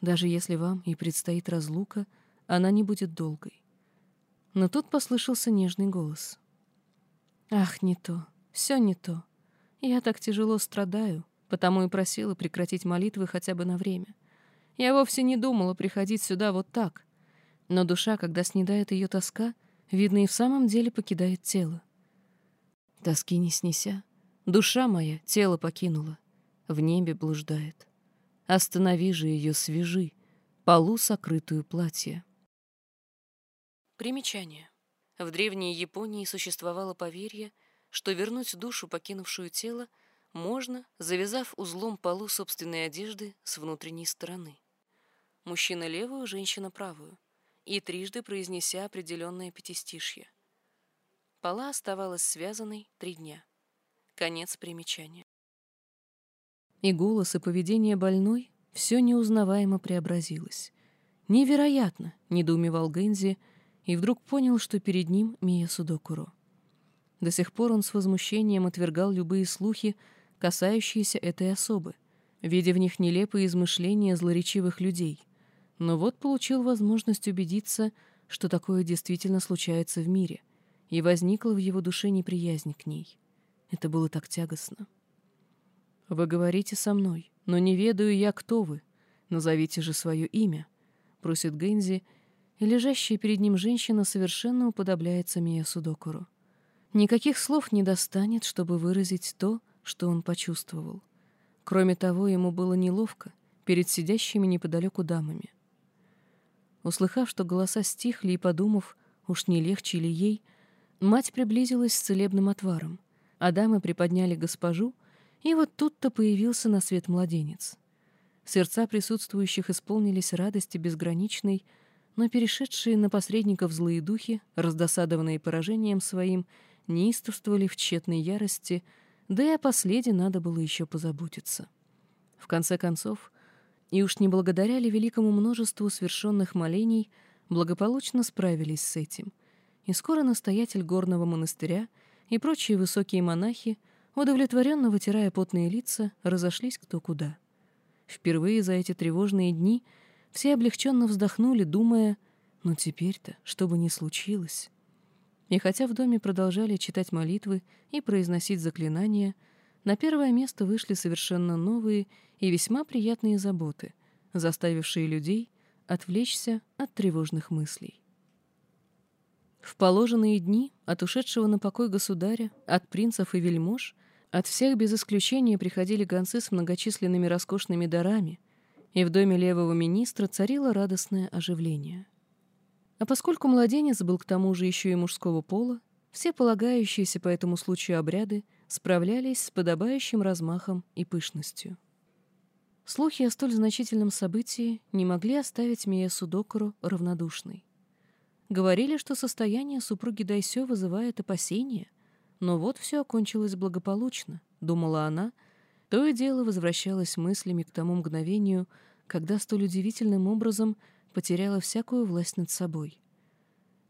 Даже если вам и предстоит разлука, она не будет долгой. Но тут послышался нежный голос. «Ах, не то, все не то. Я так тяжело страдаю, потому и просила прекратить молитвы хотя бы на время. Я вовсе не думала приходить сюда вот так. Но душа, когда снедает ее тоска, видно, и в самом деле покидает тело. Тоски не снеся, душа моя тело покинула, в небе блуждает. Останови же ее, свежи, полу сокрытую платье. Примечание. В древней Японии существовало поверье, что вернуть душу, покинувшую тело, можно, завязав узлом полу собственной одежды с внутренней стороны мужчина левую, женщина правую, и трижды произнеся определенное пятистишье. Пола оставалась связанной три дня. Конец примечания. И голос, и поведение больной все неузнаваемо преобразилось. «Невероятно!» — недоумевал Гэнзи, и вдруг понял, что перед ним Мия Судокуро. До сих пор он с возмущением отвергал любые слухи, касающиеся этой особы, видя в них нелепые измышления злоречивых людей — но вот получил возможность убедиться, что такое действительно случается в мире, и возникла в его душе неприязнь к ней. Это было так тягостно. «Вы говорите со мной, но не ведаю я, кто вы. Назовите же свое имя», — просит Гэнзи, и лежащая перед ним женщина совершенно уподобляется Мия Судокуру. Никаких слов не достанет, чтобы выразить то, он почувствовал. Кроме того, ему было неловко перед сидящими неподалеку дамами. Услыхав, что голоса стихли и подумав, уж не легче ли ей, мать приблизилась с целебным отваром, а дамы приподняли госпожу, и вот тут-то появился на свет младенец. Сердца присутствующих исполнились радости безграничной, но перешедшие на посредников злые духи, раздосадованные поражением своим, неистовствовали в тщетной ярости, да и о последе надо было еще позаботиться. В конце концов, и уж не благодаря ли великому множеству свершенных молений благополучно справились с этим. И скоро настоятель горного монастыря и прочие высокие монахи, удовлетворенно вытирая потные лица, разошлись кто куда. Впервые за эти тревожные дни все облегченно вздохнули, думая, «Ну теперь-то, что бы ни случилось». И хотя в доме продолжали читать молитвы и произносить заклинания, на первое место вышли совершенно новые и весьма приятные заботы, заставившие людей отвлечься от тревожных мыслей. В положенные дни от ушедшего на покой государя, от принцев и вельмож, от всех без исключения приходили гонцы с многочисленными роскошными дарами, и в доме левого министра царило радостное оживление. А поскольку младенец был к тому же еще и мужского пола, все полагающиеся по этому случаю обряды справлялись с подобающим размахом и пышностью. Слухи о столь значительном событии не могли оставить Мия Судокуру равнодушной. Говорили, что состояние супруги Дайсё вызывает опасения, но вот все окончилось благополучно, думала она, то и дело возвращалась мыслями к тому мгновению, когда столь удивительным образом потеряла всякую власть над собой.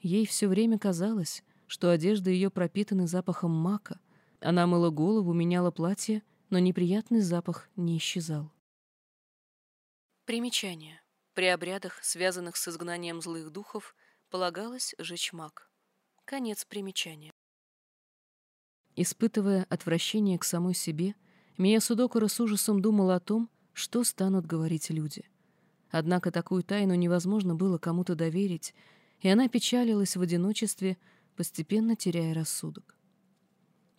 Ей все время казалось, что одежда ее пропитаны запахом мака, она мыла голову, меняла платье, но неприятный запах не исчезал. Примечание. При обрядах, связанных с изгнанием злых духов, полагалось жечь маг. Конец примечания. Испытывая отвращение к самой себе, Мия Судокура с ужасом думала о том, что станут говорить люди. Однако такую тайну невозможно было кому-то доверить, и она печалилась в одиночестве, постепенно теряя рассудок.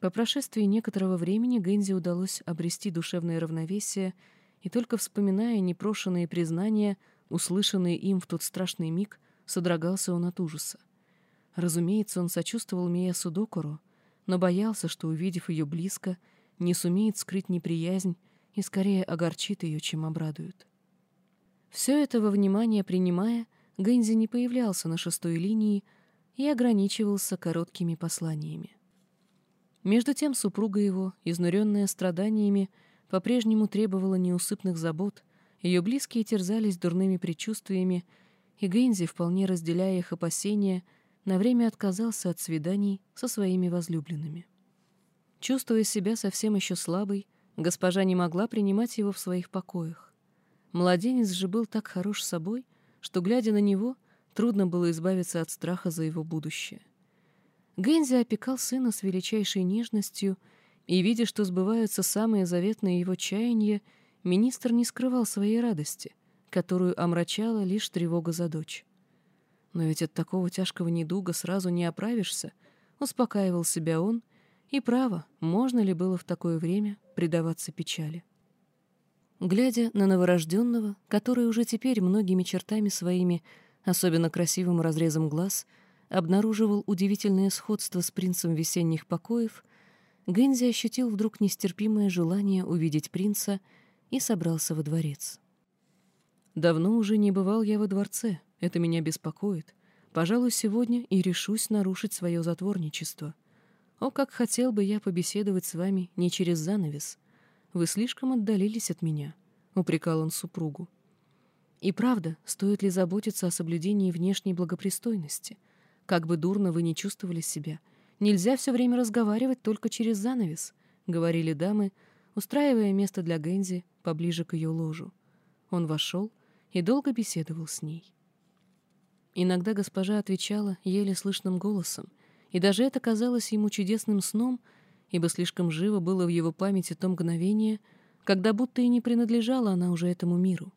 По прошествии некоторого времени Гэнзи удалось обрести душевное равновесие и только вспоминая непрошенные признания, услышанные им в тот страшный миг, содрогался он от ужаса. Разумеется, он сочувствовал Мия Судокуру, но боялся, что, увидев ее близко, не сумеет скрыть неприязнь и скорее огорчит ее, чем обрадует. Все это во внимание принимая, Гэнзи не появлялся на шестой линии, и ограничивался короткими посланиями. Между тем супруга его, изнуренная страданиями, по-прежнему требовала неусыпных забот, ее близкие терзались дурными предчувствиями, и Гейнзи, вполне разделяя их опасения, на время отказался от свиданий со своими возлюбленными. Чувствуя себя совсем еще слабой, госпожа не могла принимать его в своих покоях. Младенец же был так хорош собой, что, глядя на него, трудно было избавиться от страха за его будущее. Гэнзи опекал сына с величайшей нежностью, и, видя, что сбываются самые заветные его чаяния, министр не скрывал своей радости, которую омрачала лишь тревога за дочь. Но ведь от такого тяжкого недуга сразу не оправишься, успокаивал себя он, и право, можно ли было в такое время предаваться печали. Глядя на новорожденного, который уже теперь многими чертами своими, особенно красивым разрезом глаз, обнаруживал удивительное сходство с принцем весенних покоев, Гэнзи ощутил вдруг нестерпимое желание увидеть принца и собрался во дворец. «Давно уже не бывал я во дворце, это меня беспокоит. Пожалуй, сегодня и решусь нарушить свое затворничество. О, как хотел бы я побеседовать с вами не через занавес. Вы слишком отдалились от меня», — упрекал он супругу. «И правда, стоит ли заботиться о соблюдении внешней благопристойности? Как бы дурно вы не чувствовали себя, нельзя все время разговаривать только через занавес», — говорили дамы, устраивая место для Гэнзи поближе к ее ложу. Он вошел и долго беседовал с ней. Иногда госпожа отвечала еле слышным голосом, и даже это казалось ему чудесным сном, ибо слишком живо было в его памяти то мгновение, когда будто и не принадлежала она уже этому миру.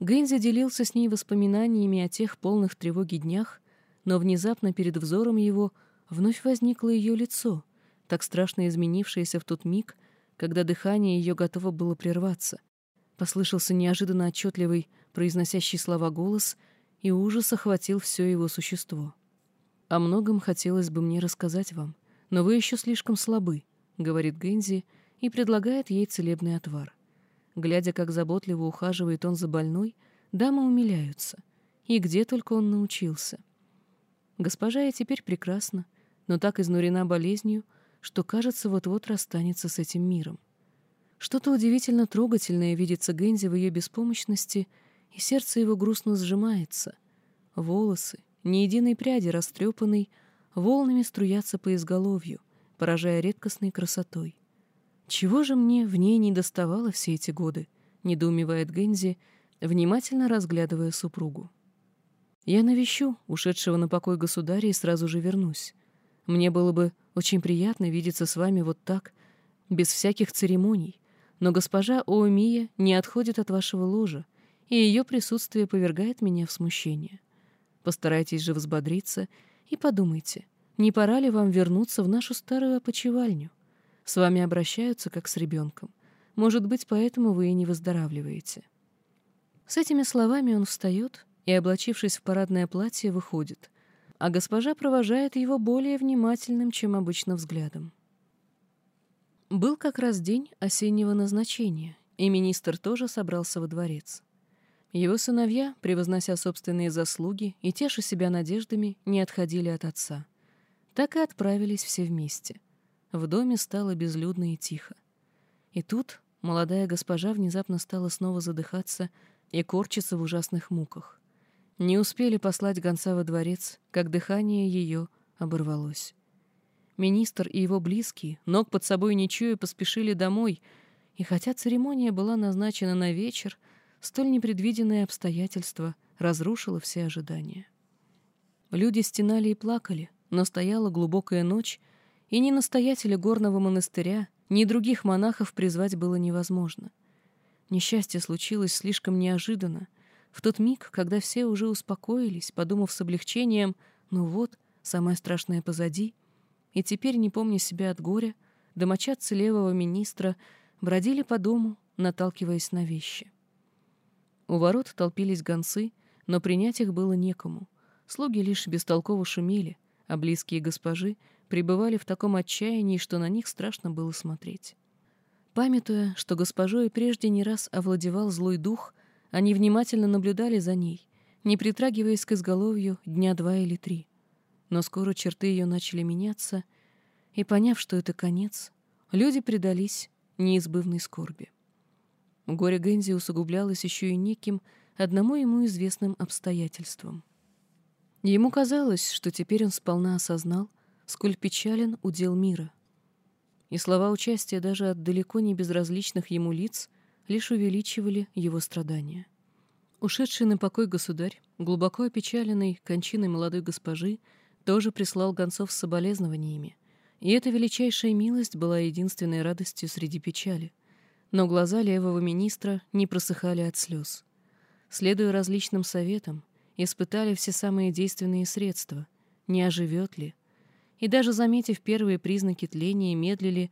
Гэнзи делился с ней воспоминаниями о тех полных тревоги днях, но внезапно перед взором его вновь возникло ее лицо, так страшно изменившееся в тот миг, когда дыхание ее готово было прерваться. Послышался неожиданно отчетливый, произносящий слова голос — и ужас охватил все его существо. «О многом хотелось бы мне рассказать вам, но вы еще слишком слабы», — говорит Гэнзи и предлагает ей целебный отвар. Глядя, как заботливо ухаживает он за больной, дамы умиляются. И где только он научился. Госпожа и теперь прекрасна, но так изнурена болезнью, что, кажется, вот-вот расстанется с этим миром. Что-то удивительно трогательное видится Гэнзи в ее беспомощности — и сердце его грустно сжимается. Волосы, ни единой пряди растрепанной, волнами струятся по изголовью, поражая редкостной красотой. «Чего же мне в ней не доставало все эти годы?» — недоумевает Гензи, внимательно разглядывая супругу. «Я навещу ушедшего на покой государя и сразу же вернусь. Мне было бы очень приятно видеться с вами вот так, без всяких церемоний, но госпожа Оумия не отходит от вашего ложа, и ее присутствие повергает меня в смущение. Постарайтесь же взбодриться и подумайте, не пора ли вам вернуться в нашу старую опочивальню? С вами обращаются, как с ребенком. Может быть, поэтому вы и не выздоравливаете. С этими словами он встает и, облачившись в парадное платье, выходит, а госпожа провожает его более внимательным, чем обычно, взглядом. Был как раз день осеннего назначения, и министр тоже собрался во дворец. Его сыновья, превознося собственные заслуги и теша себя надеждами, не отходили от отца. Так и отправились все вместе. В доме стало безлюдно и тихо. И тут молодая госпожа внезапно стала снова задыхаться и корчиться в ужасных муках. Не успели послать гонца во дворец, как дыхание ее оборвалось. Министр и его близкие, ног под собой не чуя, поспешили домой, и хотя церемония была назначена на вечер, Столь непредвиденное обстоятельство разрушило все ожидания. Люди стенали и плакали, но стояла глубокая ночь, и ни настоятеля горного монастыря, ни других монахов призвать было невозможно. Несчастье случилось слишком неожиданно, в тот миг, когда все уже успокоились, подумав с облегчением, ну вот, самое страшное позади, и теперь, не помня себя от горя, домочадцы левого министра бродили по дому, наталкиваясь на вещи. У ворот толпились гонцы, но принять их было некому. Слуги лишь бестолково шумели, а близкие госпожи пребывали в таком отчаянии, что на них страшно было смотреть. Памятуя, что госпожой прежде не раз овладевал злой дух, они внимательно наблюдали за ней, не притрагиваясь к изголовью дня два или три. Но скоро черты ее начали меняться, и, поняв, что это конец, люди предались неизбывной скорби. Горе Гэнзи усугублялось еще и неким, одному ему известным обстоятельством. Ему казалось, что теперь он сполна осознал, сколь печален удел мира. И слова участия даже от далеко не безразличных ему лиц лишь увеличивали его страдания. Ушедший на покой государь, глубоко опечаленный кончиной молодой госпожи, тоже прислал гонцов с соболезнованиями, и эта величайшая милость была единственной радостью среди печали. Но глаза левого министра не просыхали от слез. Следуя различным советам, испытали все самые действенные средства, не оживет ли, и даже заметив первые признаки тления, медлили,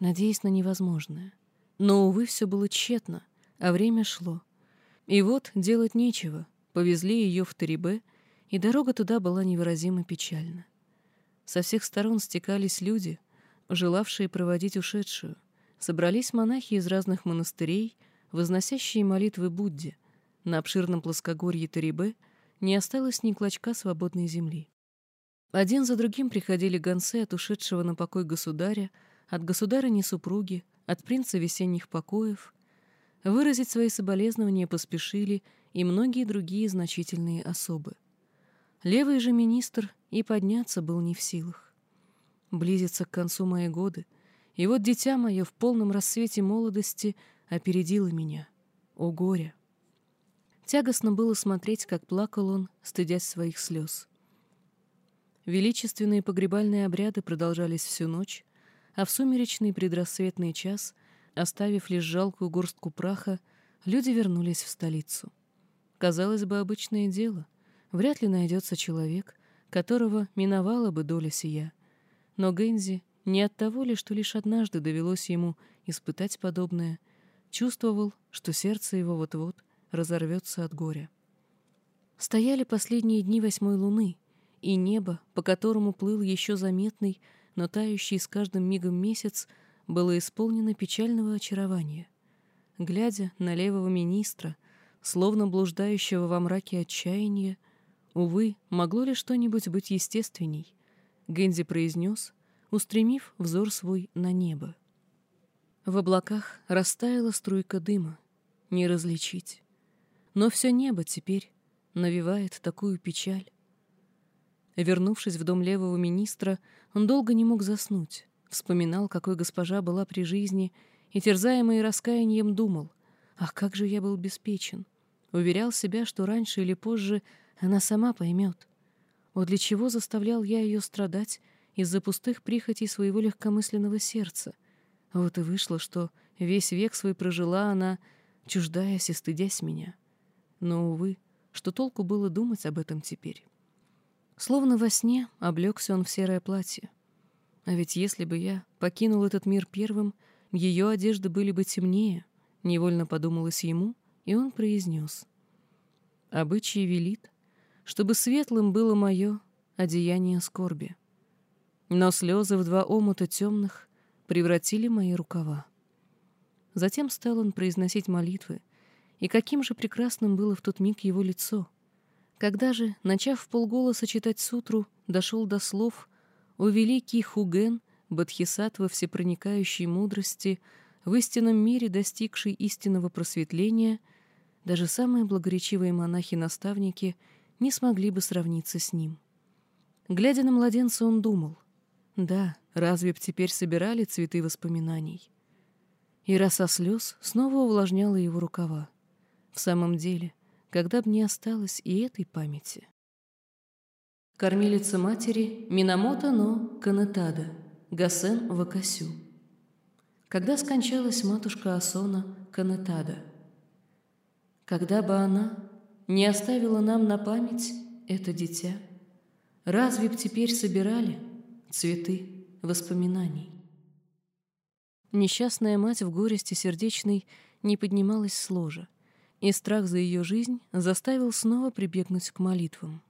надеясь на невозможное. Но, увы, все было тщетно, а время шло. И вот делать нечего, повезли ее в Тарибе, и дорога туда была невыразимо печальна. Со всех сторон стекались люди, желавшие проводить ушедшую. Собрались монахи из разных монастырей, возносящие молитвы Будде. На обширном плоскогорье Тарибе не осталось ни клочка свободной земли. Один за другим приходили гонцы от ушедшего на покой государя, от государыни супруги, от принца весенних покоев. Выразить свои соболезнования поспешили и многие другие значительные особы. Левый же министр и подняться был не в силах. Близится к концу мои годы, и вот дитя мое в полном рассвете молодости опередило меня. О горе! Тягостно было смотреть, как плакал он, стыдясь своих слез. Величественные погребальные обряды продолжались всю ночь, а в сумеречный предрассветный час, оставив лишь жалкую горстку праха, люди вернулись в столицу. Казалось бы, обычное дело вряд ли найдется человек, которого миновала бы доля сия. Но Гензи не от того ли, что лишь однажды довелось ему испытать подобное, чувствовал, что сердце его вот-вот разорвется от горя. Стояли последние дни восьмой луны, и небо, по которому плыл еще заметный, но тающий с каждым мигом месяц, было исполнено печального очарования. Глядя на левого министра, словно блуждающего во мраке отчаяния, Увы, могло ли что-нибудь быть естественней? Гензи произнес, устремив взор свой на небо. В облаках растаяла струйка дыма, не различить. Но все небо теперь навевает такую печаль. Вернувшись в дом левого министра, он долго не мог заснуть, вспоминал, какой госпожа была при жизни, и, терзаемый раскаянием, думал, «Ах, как же я был беспечен!» Уверял себя, что раньше или позже — она сама поймет. Вот для чего заставлял я ее страдать из-за пустых прихотей своего легкомысленного сердца. Вот и вышло, что весь век свой прожила она, чуждаясь и стыдясь меня. Но, увы, что толку было думать об этом теперь? Словно во сне облегся он в серое платье. А ведь если бы я покинул этот мир первым, ее одежды были бы темнее, невольно подумалось ему, и он произнес. Обычай велит, чтобы светлым было мое одеяние скорби. Но слезы в два омута темных превратили мои рукава. Затем стал он произносить молитвы, и каким же прекрасным было в тот миг его лицо. Когда же, начав в полголоса читать сутру, дошел до слов «О великий Хуген, Бодхисаттва всепроникающей мудрости, в истинном мире достигший истинного просветления», даже самые благоречивые монахи-наставники — не смогли бы сравниться с ним. Глядя на младенца, он думал, да, разве б теперь собирали цветы воспоминаний? И роса слез снова увлажняла его рукава. В самом деле, когда б не осталось и этой памяти. Кормилица матери Минамото но Канетада, Гасен Вакасю. Когда скончалась матушка Асона Канетада? Когда бы она не оставила нам на память это дитя? Разве б теперь собирали цветы воспоминаний? Несчастная мать в горести сердечной не поднималась с ложа, и страх за ее жизнь заставил снова прибегнуть к молитвам.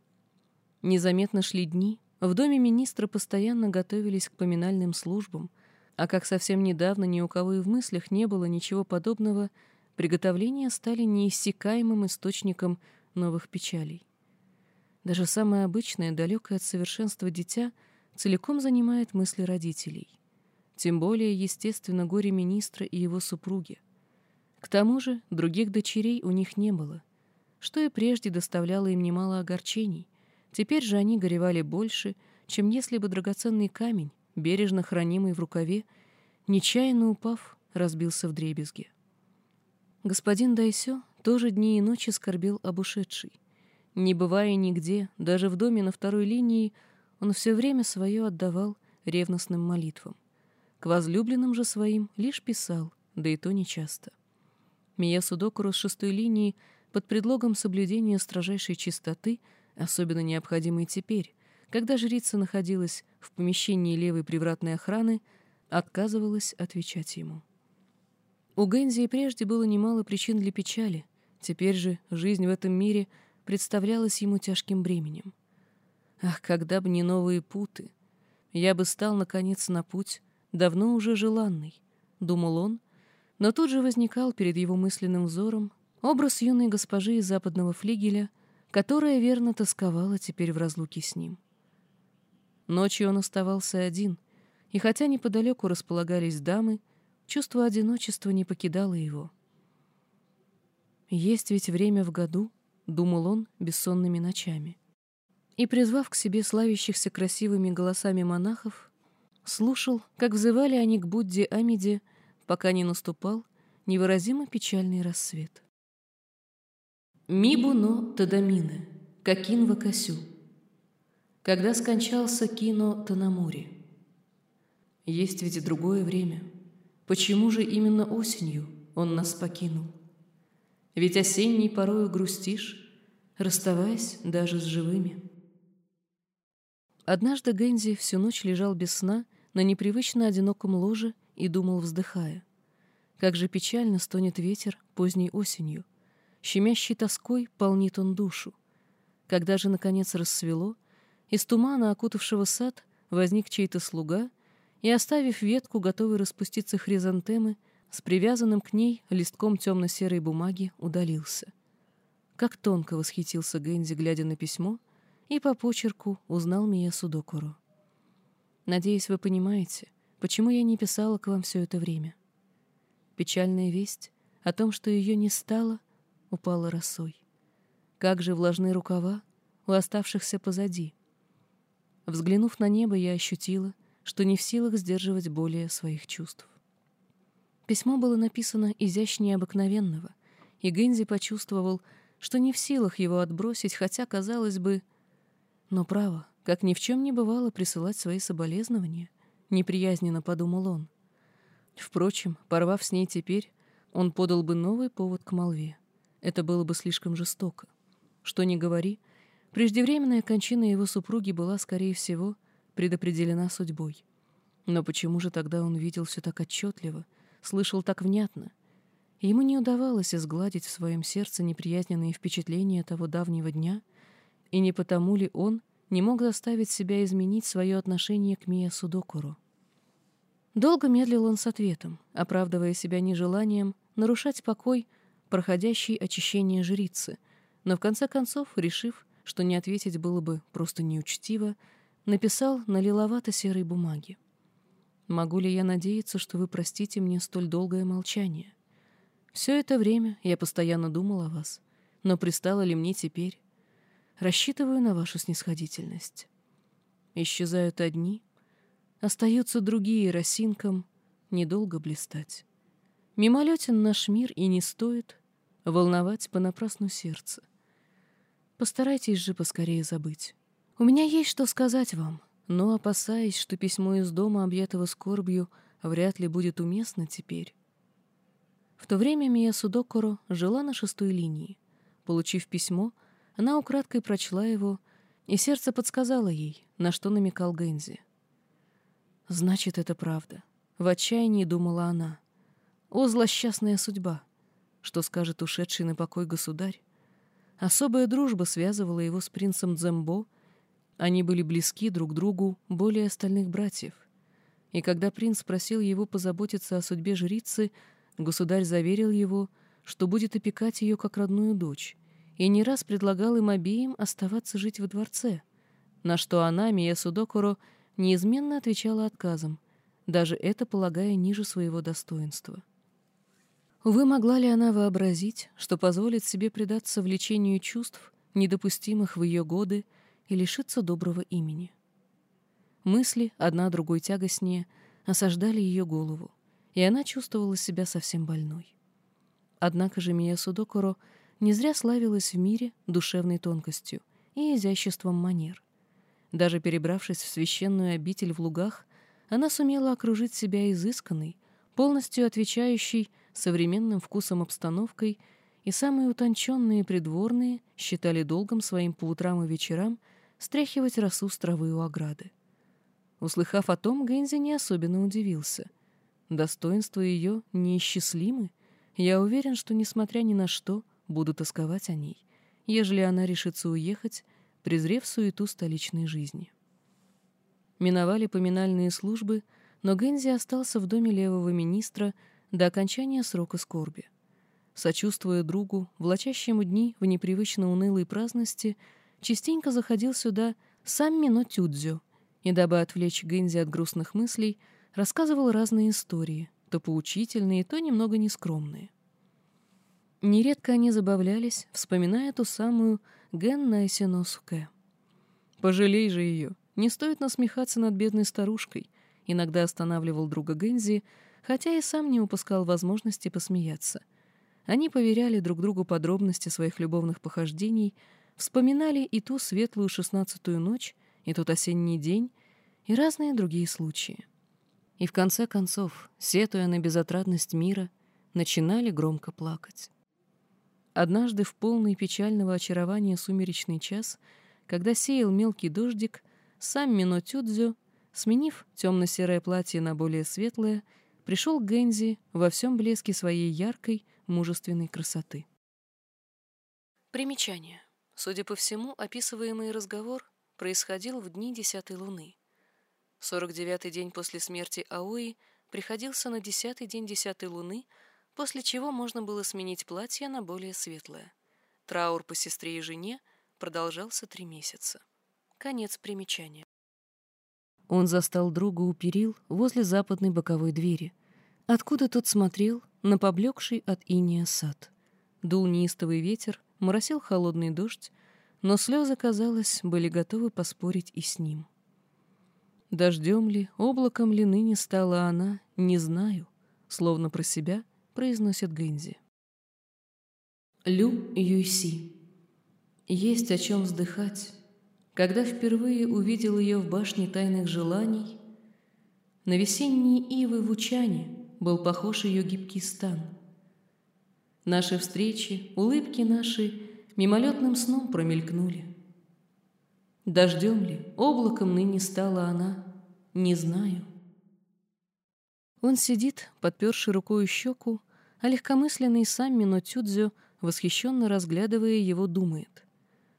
Незаметно шли дни, в доме министра постоянно готовились к поминальным службам, а как совсем недавно ни у кого и в мыслях не было ничего подобного — приготовления стали неиссякаемым источником новых печалей. Даже самое обычное, далекое от совершенства дитя целиком занимает мысли родителей. Тем более, естественно, горе министра и его супруги. К тому же других дочерей у них не было, что и прежде доставляло им немало огорчений. Теперь же они горевали больше, чем если бы драгоценный камень, бережно хранимый в рукаве, нечаянно упав, разбился в дребезге. Господин Дайсё тоже дни и ночи скорбел об ушедшей. Не бывая нигде, даже в доме на второй линии, он все время свое отдавал ревностным молитвам. К возлюбленным же своим лишь писал, да и то нечасто. Мия Судокуру с шестой линии под предлогом соблюдения строжайшей чистоты, особенно необходимой теперь, когда жрица находилась в помещении левой привратной охраны, отказывалась отвечать ему. У Гэнзи и прежде было немало причин для печали, теперь же жизнь в этом мире представлялась ему тяжким бременем. Ах, когда бы не новые путы! Я бы стал, наконец, на путь, давно уже желанный, — думал он, но тут же возникал перед его мысленным взором образ юной госпожи из западного флигеля, которая верно тосковала теперь в разлуке с ним. Ночью он оставался один, и хотя неподалеку располагались дамы, чувство одиночества не покидало его. «Есть ведь время в году», — думал он бессонными ночами. И, призвав к себе славящихся красивыми голосами монахов, слушал, как взывали они к Будде Амиде, пока не наступал невыразимо печальный рассвет. Мибуно Тадамине, Какин Вакасю. Когда скончался Кино Танамури. Есть ведь и другое время. Почему же именно осенью он нас покинул? Ведь осенней порою грустишь, расставаясь даже с живыми. Однажды Гэнзи всю ночь лежал без сна на непривычно одиноком ложе и думал, вздыхая. Как же печально стонет ветер поздней осенью. Щемящей тоской полнит он душу. Когда же, наконец, рассвело, из тумана, окутавшего сад, возник чей-то слуга и, оставив ветку, готовый распуститься хризантемы, с привязанным к ней листком темно-серой бумаги удалился. Как тонко восхитился Гэнзи, глядя на письмо, и по почерку узнал меня Судокуру. Надеюсь, вы понимаете, почему я не писала к вам все это время. Печальная весть о том, что ее не стало, упала росой. Как же влажные рукава у оставшихся позади — Взглянув на небо, я ощутила, что не в силах сдерживать более своих чувств. Письмо было написано изящнее обыкновенного, и Гензи почувствовал, что не в силах его отбросить, хотя, казалось бы... Но право, как ни в чем не бывало присылать свои соболезнования, неприязненно подумал он. Впрочем, порвав с ней теперь, он подал бы новый повод к молве. Это было бы слишком жестоко. Что ни говори, — Преждевременная кончина его супруги была, скорее всего, предопределена судьбой. Но почему же тогда он видел все так отчетливо, слышал так внятно? Ему не удавалось изгладить в своем сердце неприязненные впечатления того давнего дня, и не потому ли он не мог заставить себя изменить свое отношение к Мия Судокуру? Долго медлил он с ответом, оправдывая себя нежеланием нарушать покой, проходящий очищение жрицы, но в конце концов, решив, что не ответить было бы просто неучтиво, написал на лиловато-серой бумаге. «Могу ли я надеяться, что вы простите мне столь долгое молчание? Все это время я постоянно думал о вас, но пристало ли мне теперь? Рассчитываю на вашу снисходительность. Исчезают одни, остаются другие росинкам недолго блистать. Мимолетен наш мир и не стоит волновать понапрасну сердце. Постарайтесь же поскорее забыть. У меня есть что сказать вам, но, опасаясь, что письмо из дома, объятого скорбью, вряд ли будет уместно теперь. В то время Мия Судокоро жила на шестой линии. Получив письмо, она украдкой прочла его, и сердце подсказало ей, на что намекал Гэнзи. «Значит, это правда», — в отчаянии думала она. «О, злосчастная судьба! Что скажет ушедший на покой государь? Особая дружба связывала его с принцем Дзембо, они были близки друг другу более остальных братьев. И когда принц просил его позаботиться о судьбе жрицы, государь заверил его, что будет опекать ее как родную дочь, и не раз предлагал им обеим оставаться жить во дворце, на что она, Мия Судокуро, неизменно отвечала отказом, даже это полагая ниже своего достоинства. Увы, могла ли она вообразить, что позволит себе предаться влечению чувств, недопустимых в ее годы, и лишиться доброго имени? Мысли, одна другой тягостнее, осаждали ее голову, и она чувствовала себя совсем больной. Однако же Мия Судокуро не зря славилась в мире душевной тонкостью и изяществом манер. Даже перебравшись в священную обитель в лугах, она сумела окружить себя изысканной, полностью отвечающей современным вкусам обстановкой, и самые утонченные придворные считали долгом своим по утрам и вечерам стряхивать росу с травы у ограды. Услыхав о том, Гэнзи не особенно удивился. Достоинства ее неисчислимы. Я уверен, что, несмотря ни на что, буду тосковать о ней, ежели она решится уехать, презрев суету столичной жизни. Миновали поминальные службы, но Гензи остался в доме левого министра до окончания срока скорби. Сочувствуя другу, влачащему дни в непривычно унылой праздности, частенько заходил сюда сам Мино Тюдзю, и, дабы отвлечь Гензи от грустных мыслей, рассказывал разные истории, то поучительные, то немного нескромные. Нередко они забавлялись, вспоминая ту самую Ген Найсиносуке. «Пожалей же ее, не стоит насмехаться над бедной старушкой», иногда останавливал друга Гензи, хотя и сам не упускал возможности посмеяться. Они поверяли друг другу подробности своих любовных похождений, вспоминали и ту светлую шестнадцатую ночь, и тот осенний день, и разные другие случаи. И в конце концов, сетуя на безотрадность мира, начинали громко плакать. Однажды в полный печального очарования сумеречный час, когда сеял мелкий дождик, сам Мино Тюдзю, сменив темно-серое платье на более светлое, пришел к Гэнзи во всем блеске своей яркой, мужественной красоты. Примечание. Судя по всему, описываемый разговор происходил в дни десятой луны. Сорок девятый день после смерти Аои приходился на десятый день десятой луны, после чего можно было сменить платье на более светлое. Траур по сестре и жене продолжался три месяца. Конец примечания. Он застал друга у перил возле западной боковой двери, откуда тот смотрел на поблекший от иния сад. Дул неистовый ветер, моросил холодный дождь, но слезы, казалось, были готовы поспорить и с ним. Дождем ли, облаком ли ныне стала она, не знаю, словно про себя произносит Гэнзи. Лю Юйси. Есть о чем вздыхать. Когда впервые увидел ее в башне тайных желаний, на весенние ивы в Учане был похож ее гибкий стан. Наши встречи, улыбки наши мимолетным сном промелькнули. Дождем ли, облаком ныне стала она, не знаю. Он сидит, подперши рукой щеку, а легкомысленный сам Мино Тюдзю, восхищенно разглядывая его, думает.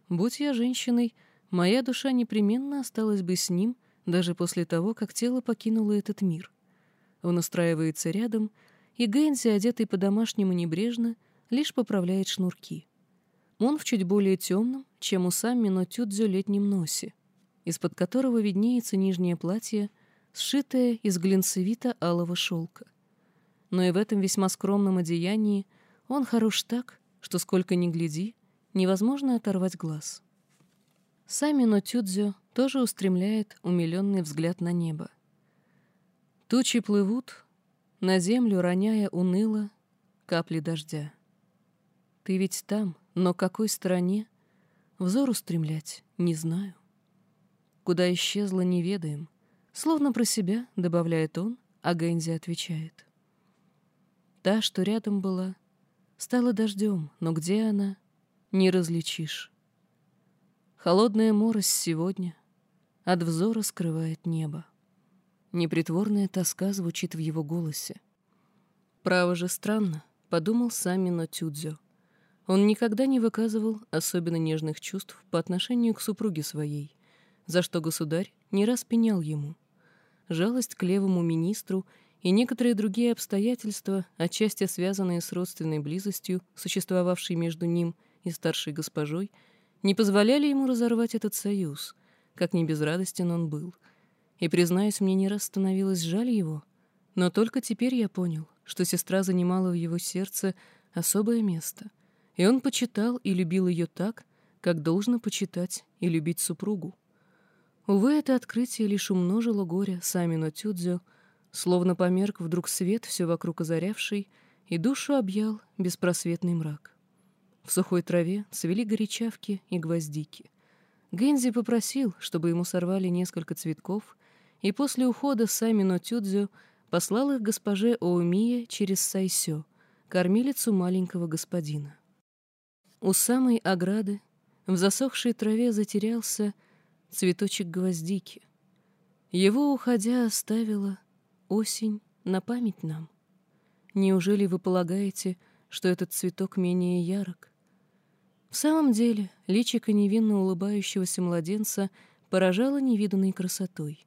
«Будь я женщиной, моя душа непременно осталась бы с ним, даже после того, как тело покинуло этот мир». Он устраивается рядом, и Гэнзи, одетый по-домашнему небрежно, лишь поправляет шнурки. Он в чуть более темном, чем у Самми, но Тюдзю летнем носе, из-под которого виднеется нижнее платье, сшитое из глинцевито-алого шелка. Но и в этом весьма скромном одеянии он хорош так, что сколько ни гляди, невозможно оторвать глаз. Сами но Тюдзю тоже устремляет умиленный взгляд на небо. Тучи плывут, на землю роняя уныло капли дождя. Ты ведь там, но какой стороне? Взор устремлять не знаю. Куда исчезла, не ведаем. Словно про себя, добавляет он, а Гэнзи отвечает. Та, что рядом была, стала дождем, но где она, не различишь. Холодная морось сегодня от взора скрывает небо. Непритворная тоска звучит в его голосе. Право же странно, подумал Самино Тюдзё. Он никогда не выказывал особенно нежных чувств по отношению к супруге своей, за что государь не раз пенял ему. Жалость к левому министру и некоторые другие обстоятельства, отчасти связанные с родственной близостью, существовавшей между ним и старшей госпожой, не позволяли ему разорвать этот союз, как не безрадостен он был. И, признаюсь, мне не раз становилось жаль его, но только теперь я понял, что сестра занимала в его сердце особое место, и он почитал и любил ее так, как должно почитать и любить супругу. Увы, это открытие лишь умножило горе Самино Тюдзю, словно померк вдруг свет, все вокруг озарявший, и душу объял беспросветный мрак. В сухой траве цвели горячавки и гвоздики. Гэнзи попросил, чтобы ему сорвали несколько цветков, и после ухода Самино Тюдзю послал их госпоже Оумие через Сайсё, кормилицу маленького господина. У самой ограды в засохшей траве затерялся цветочек гвоздики. Его, уходя, оставила осень на память нам. Неужели вы полагаете, что этот цветок менее ярок? В самом деле, личико невинно улыбающегося младенца поражало невиданной красотой,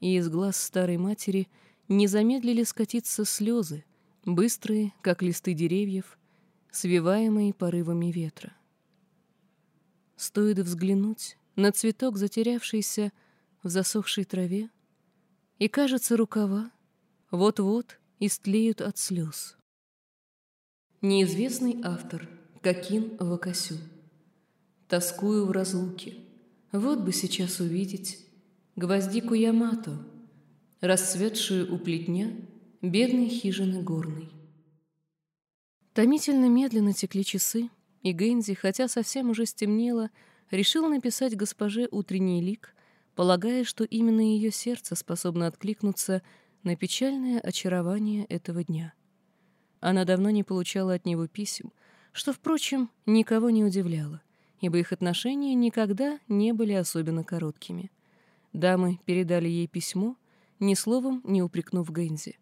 и из глаз старой матери не замедлили скатиться слезы, быстрые, как листы деревьев, свиваемые порывами ветра. Стоит взглянуть на цветок, затерявшийся в засохшей траве, и, кажется, рукава вот-вот истлеют от слез. Неизвестный автор Кокин Вакасю. Тоскую в разлуке. Вот бы сейчас увидеть гвоздику Ямато, расцветшую у плетня бедной хижины горной. Томительно медленно текли часы, и Гэнзи, хотя совсем уже стемнело, решил написать госпоже утренний лик, полагая, что именно ее сердце способно откликнуться на печальное очарование этого дня. Она давно не получала от него писем, что, впрочем, никого не удивляло, ибо их отношения никогда не были особенно короткими. Дамы передали ей письмо, ни словом не упрекнув Гэнзи.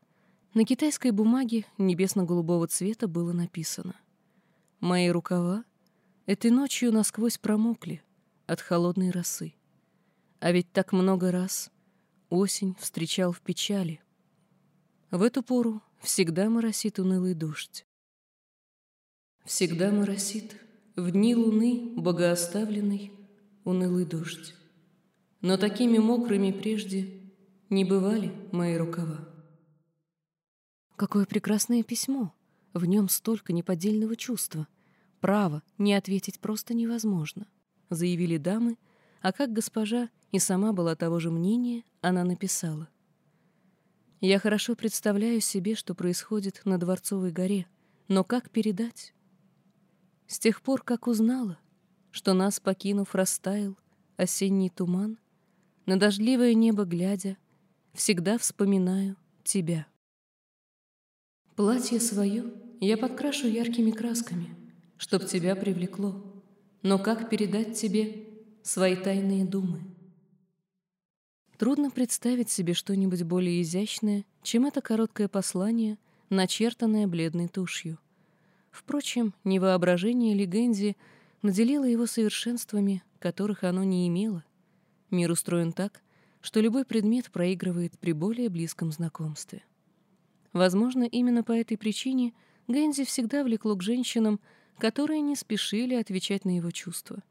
На китайской бумаге небесно-голубого цвета было написано «Мои рукава этой ночью насквозь промокли от холодной росы. А ведь так много раз осень встречал в печали. В эту пору всегда моросит унылый дождь. Всегда моросит в дни луны богооставленный унылый дождь. Но такими мокрыми прежде не бывали мои рукава. Какое прекрасное письмо! В нем столько неподдельного чувства. Право, не ответить просто невозможно, заявили дамы, а как госпожа и сама была того же мнения, она написала. Я хорошо представляю себе, что происходит на Дворцовой горе, но как передать? С тех пор, как узнала, что нас, покинув, растаял осенний туман, на дождливое небо глядя, всегда вспоминаю тебя. Платье свое я подкрашу яркими красками — чтоб тебя привлекло. Но как передать тебе свои тайные думы? Трудно представить себе что-нибудь более изящное, чем это короткое послание, начертанное бледной тушью. Впрочем, невоображение Легензи наделило его совершенствами, которых оно не имело. Мир устроен так, что любой предмет проигрывает при более близком знакомстве. Возможно, именно по этой причине Гэнзи всегда влекло к женщинам, которые не спешили отвечать на его чувства.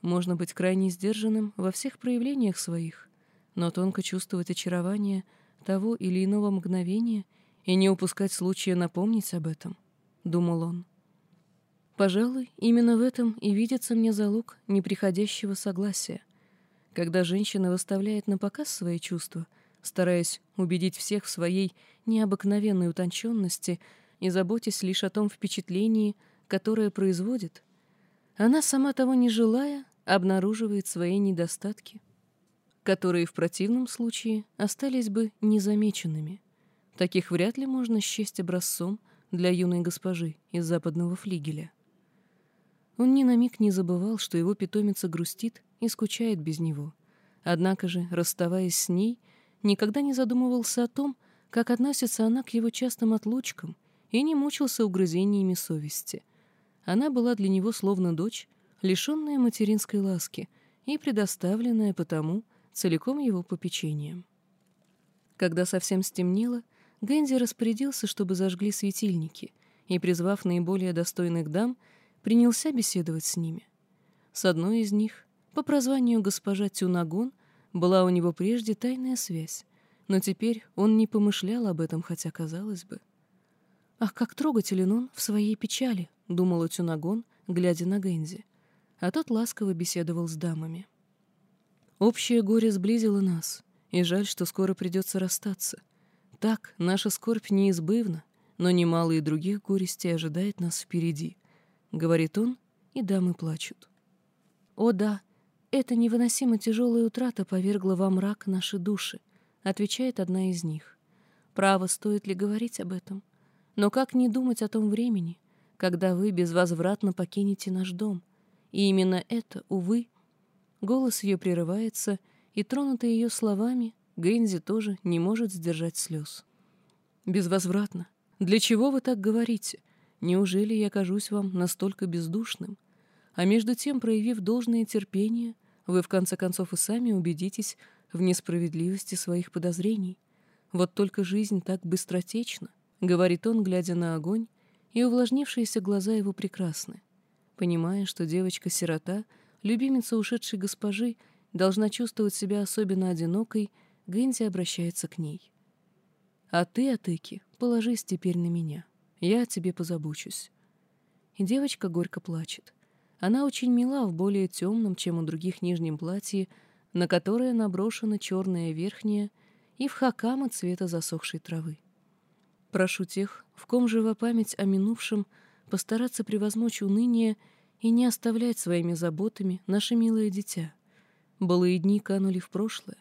Можно быть крайне сдержанным во всех проявлениях своих, но тонко чувствовать очарование того или иного мгновения и не упускать случая напомнить об этом, — думал он. Пожалуй, именно в этом и видится мне залог неприходящего согласия. Когда женщина выставляет на показ свои чувства, стараясь убедить всех в своей необыкновенной утонченности и заботясь лишь о том впечатлении, которое производит, она, сама того не желая, обнаруживает свои недостатки, которые в противном случае остались бы незамеченными. Таких вряд ли можно счесть образцом для юной госпожи из западного флигеля. Он ни на миг не забывал, что его питомица грустит и скучает без него. Однако же, расставаясь с ней, никогда не задумывался о том, как относится она к его частым отлучкам, и не мучился угрызениями совести — она была для него словно дочь, лишенная материнской ласки и предоставленная потому целиком его попечением. Когда совсем стемнело, Гэнди распорядился, чтобы зажгли светильники, и, призвав наиболее достойных дам, принялся беседовать с ними. С одной из них, по прозванию госпожа Тюнагон, была у него прежде тайная связь, но теперь он не помышлял об этом, хотя казалось бы. «Ах, как трогателен он в своей печали!» — думала Тюнагон, глядя на Гензи. А тот ласково беседовал с дамами. «Общее горе сблизило нас, и жаль, что скоро придется расстаться. Так, наша скорбь неизбывна, но немало и других горестей ожидает нас впереди», — говорит он, и дамы плачут. «О да, это невыносимо тяжелая утрата повергла во мрак наши души», — отвечает одна из них. «Право, стоит ли говорить об этом? Но как не думать о том времени, когда вы безвозвратно покинете наш дом? И именно это, увы...» Голос ее прерывается, и, тронутый ее словами, Гэнзи тоже не может сдержать слез. «Безвозвратно. Для чего вы так говорите? Неужели я кажусь вам настолько бездушным? А между тем, проявив должное терпение, вы в конце концов и сами убедитесь в несправедливости своих подозрений. Вот только жизнь так быстротечна. — говорит он, глядя на огонь, и увлажнившиеся глаза его прекрасны. Понимая, что девочка-сирота, любимица ушедшей госпожи, должна чувствовать себя особенно одинокой, Гэнзи обращается к ней. «А ты, Атыки, положись теперь на меня. Я о тебе позабочусь». И девочка горько плачет. Она очень мила в более темном, чем у других нижнем платье, на которое наброшена черная верхняя и в хакама цвета засохшей травы. Прошу тех, в ком жива память о минувшем, постараться превозмочь уныние и не оставлять своими заботами наше милое дитя. Былые дни канули в прошлое,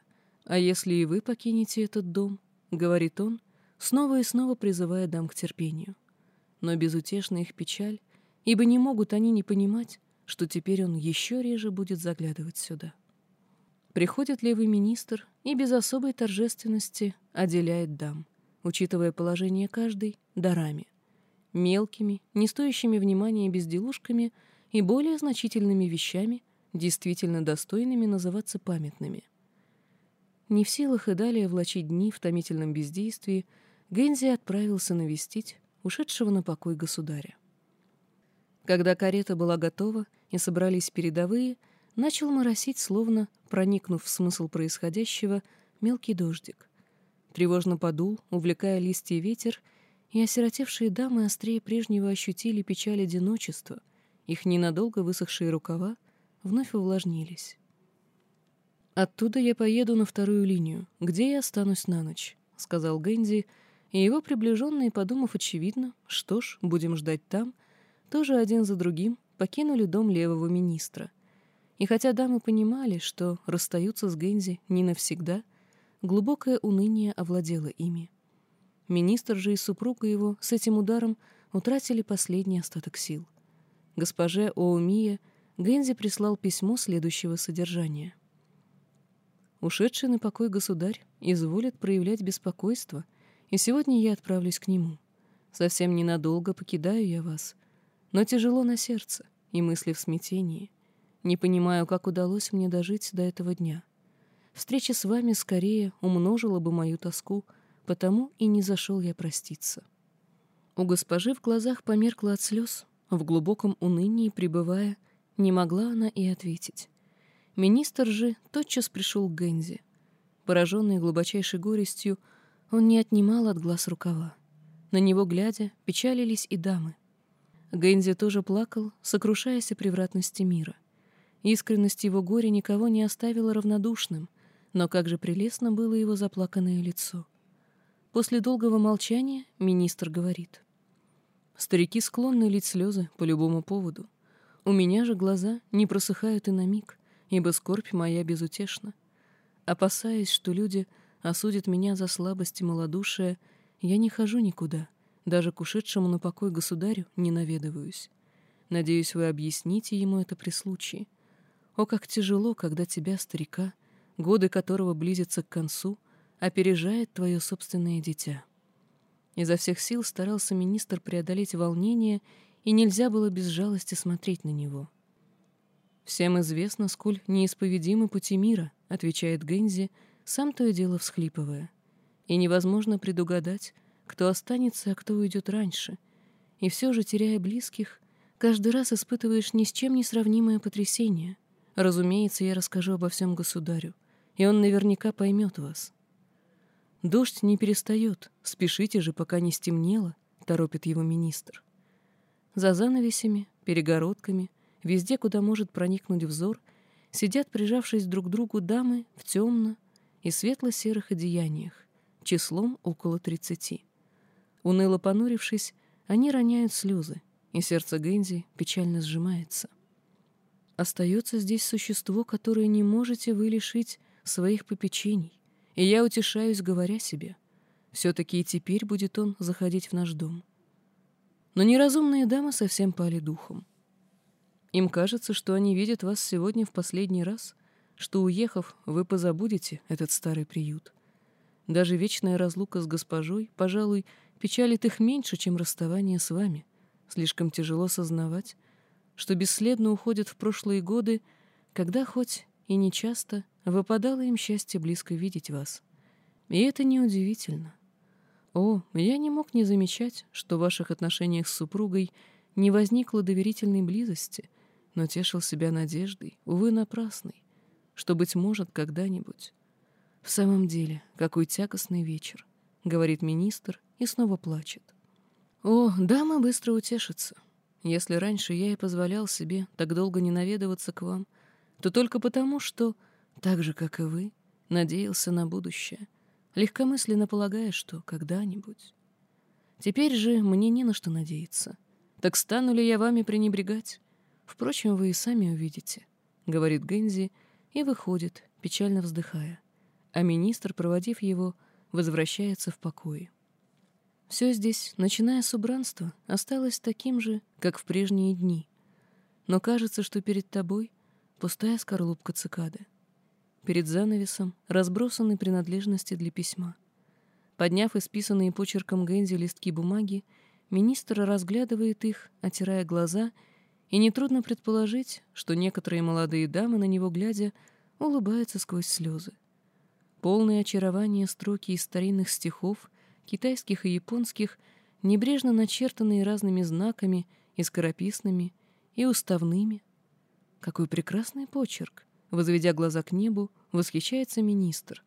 а если и вы покинете этот дом, — говорит он, снова и снова призывая дам к терпению. Но безутешна их печаль, ибо не могут они не понимать, что теперь он еще реже будет заглядывать сюда. Приходит левый министр и без особой торжественности отделяет дам — учитывая положение каждой, дарами. Мелкими, не стоящими внимания безделушками и более значительными вещами, действительно достойными называться памятными. Не в силах и далее влачить дни в томительном бездействии, Гензи отправился навестить ушедшего на покой государя. Когда карета была готова и собрались передовые, начал моросить, словно, проникнув в смысл происходящего, мелкий дождик. Тревожно подул, увлекая листья ветер, и осиротевшие дамы острее прежнего ощутили печаль одиночества. Их ненадолго высохшие рукава вновь увлажнились. «Оттуда я поеду на вторую линию, где я останусь на ночь», — сказал Гэнди, и его приближенные, подумав очевидно, что ж, будем ждать там, тоже один за другим покинули дом левого министра. И хотя дамы понимали, что расстаются с Гэнзи не навсегда — глубокое уныние овладело ими. Министр же и супруга его с этим ударом утратили последний остаток сил. Госпоже Оумия Гензи прислал письмо следующего содержания. «Ушедший на покой государь изволит проявлять беспокойство, и сегодня я отправлюсь к нему. Совсем ненадолго покидаю я вас, но тяжело на сердце и мысли в смятении. Не понимаю, как удалось мне дожить до этого дня. Встреча с вами скорее умножила бы мою тоску, потому и не зашел я проститься. У госпожи в глазах померкла от слез, в глубоком унынии пребывая, не могла она и ответить. Министр же тотчас пришел к Гензи. Пораженный глубочайшей горестью, он не отнимал от глаз рукава. На него глядя, печалились и дамы. Гензи тоже плакал, сокрушаясь о превратности мира. Искренность его горя никого не оставила равнодушным, но как же прелестно было его заплаканное лицо. После долгого молчания министр говорит. «Старики склонны лить слезы по любому поводу. У меня же глаза не просыхают и на миг, ибо скорбь моя безутешна. Опасаясь, что люди осудят меня за слабость и малодушие, я не хожу никуда, даже к ушедшему на покой государю не наведываюсь. Надеюсь, вы объясните ему это при случае. О, как тяжело, когда тебя, старика, — годы которого близятся к концу, опережает твое собственное дитя. Изо всех сил старался министр преодолеть волнение, и нельзя было без жалости смотреть на него. «Всем известно, сколь неисповедимы пути мира», — отвечает Гензи, сам то и дело всхлипывая. «И невозможно предугадать, кто останется, а кто уйдет раньше. И все же, теряя близких, каждый раз испытываешь ни с чем не сравнимое потрясение. Разумеется, я расскажу обо всем государю, и он наверняка поймет вас. Дождь не перестает, спешите же, пока не стемнело, торопит его министр. За занавесями, перегородками, везде, куда может проникнуть взор, сидят, прижавшись друг к другу, дамы в темно и светло-серых одеяниях, числом около тридцати. Уныло понурившись, они роняют слезы, и сердце Гэнзи печально сжимается. Остается здесь существо, которое не можете вы лишить своих попечений, и я утешаюсь, говоря себе, все-таки и теперь будет он заходить в наш дом. Но неразумные дамы совсем пали духом. Им кажется, что они видят вас сегодня в последний раз, что, уехав, вы позабудете этот старый приют. Даже вечная разлука с госпожой, пожалуй, печалит их меньше, чем расставание с вами. Слишком тяжело сознавать, что бесследно уходят в прошлые годы, когда хоть и нечасто выпадало им счастье близко видеть вас. И это неудивительно. О, я не мог не замечать, что в ваших отношениях с супругой не возникло доверительной близости, но тешил себя надеждой, увы, напрасной, что, быть может, когда-нибудь. В самом деле, какой тягостный вечер, — говорит министр и снова плачет. О, дама быстро утешится. Если раньше я и позволял себе так долго не наведываться к вам, то только потому, что, так же, как и вы, надеялся на будущее, легкомысленно полагая, что когда-нибудь. Теперь же мне не на что надеяться. Так стану ли я вами пренебрегать? Впрочем, вы и сами увидите, — говорит Гензи и выходит, печально вздыхая, а министр, проводив его, возвращается в покое. Все здесь, начиная с убранства, осталось таким же, как в прежние дни. Но кажется, что перед тобой пустая скорлупка цикады. Перед занавесом разбросаны принадлежности для письма. Подняв исписанные почерком Гэнзи листки бумаги, министр разглядывает их, отирая глаза, и нетрудно предположить, что некоторые молодые дамы, на него глядя, улыбаются сквозь слезы. Полные очарования строки из старинных стихов — китайских и японских, небрежно начертанные разными знаками и скорописными, и уставными. Какой прекрасный почерк! Возведя глаза к небу, восхищается министр.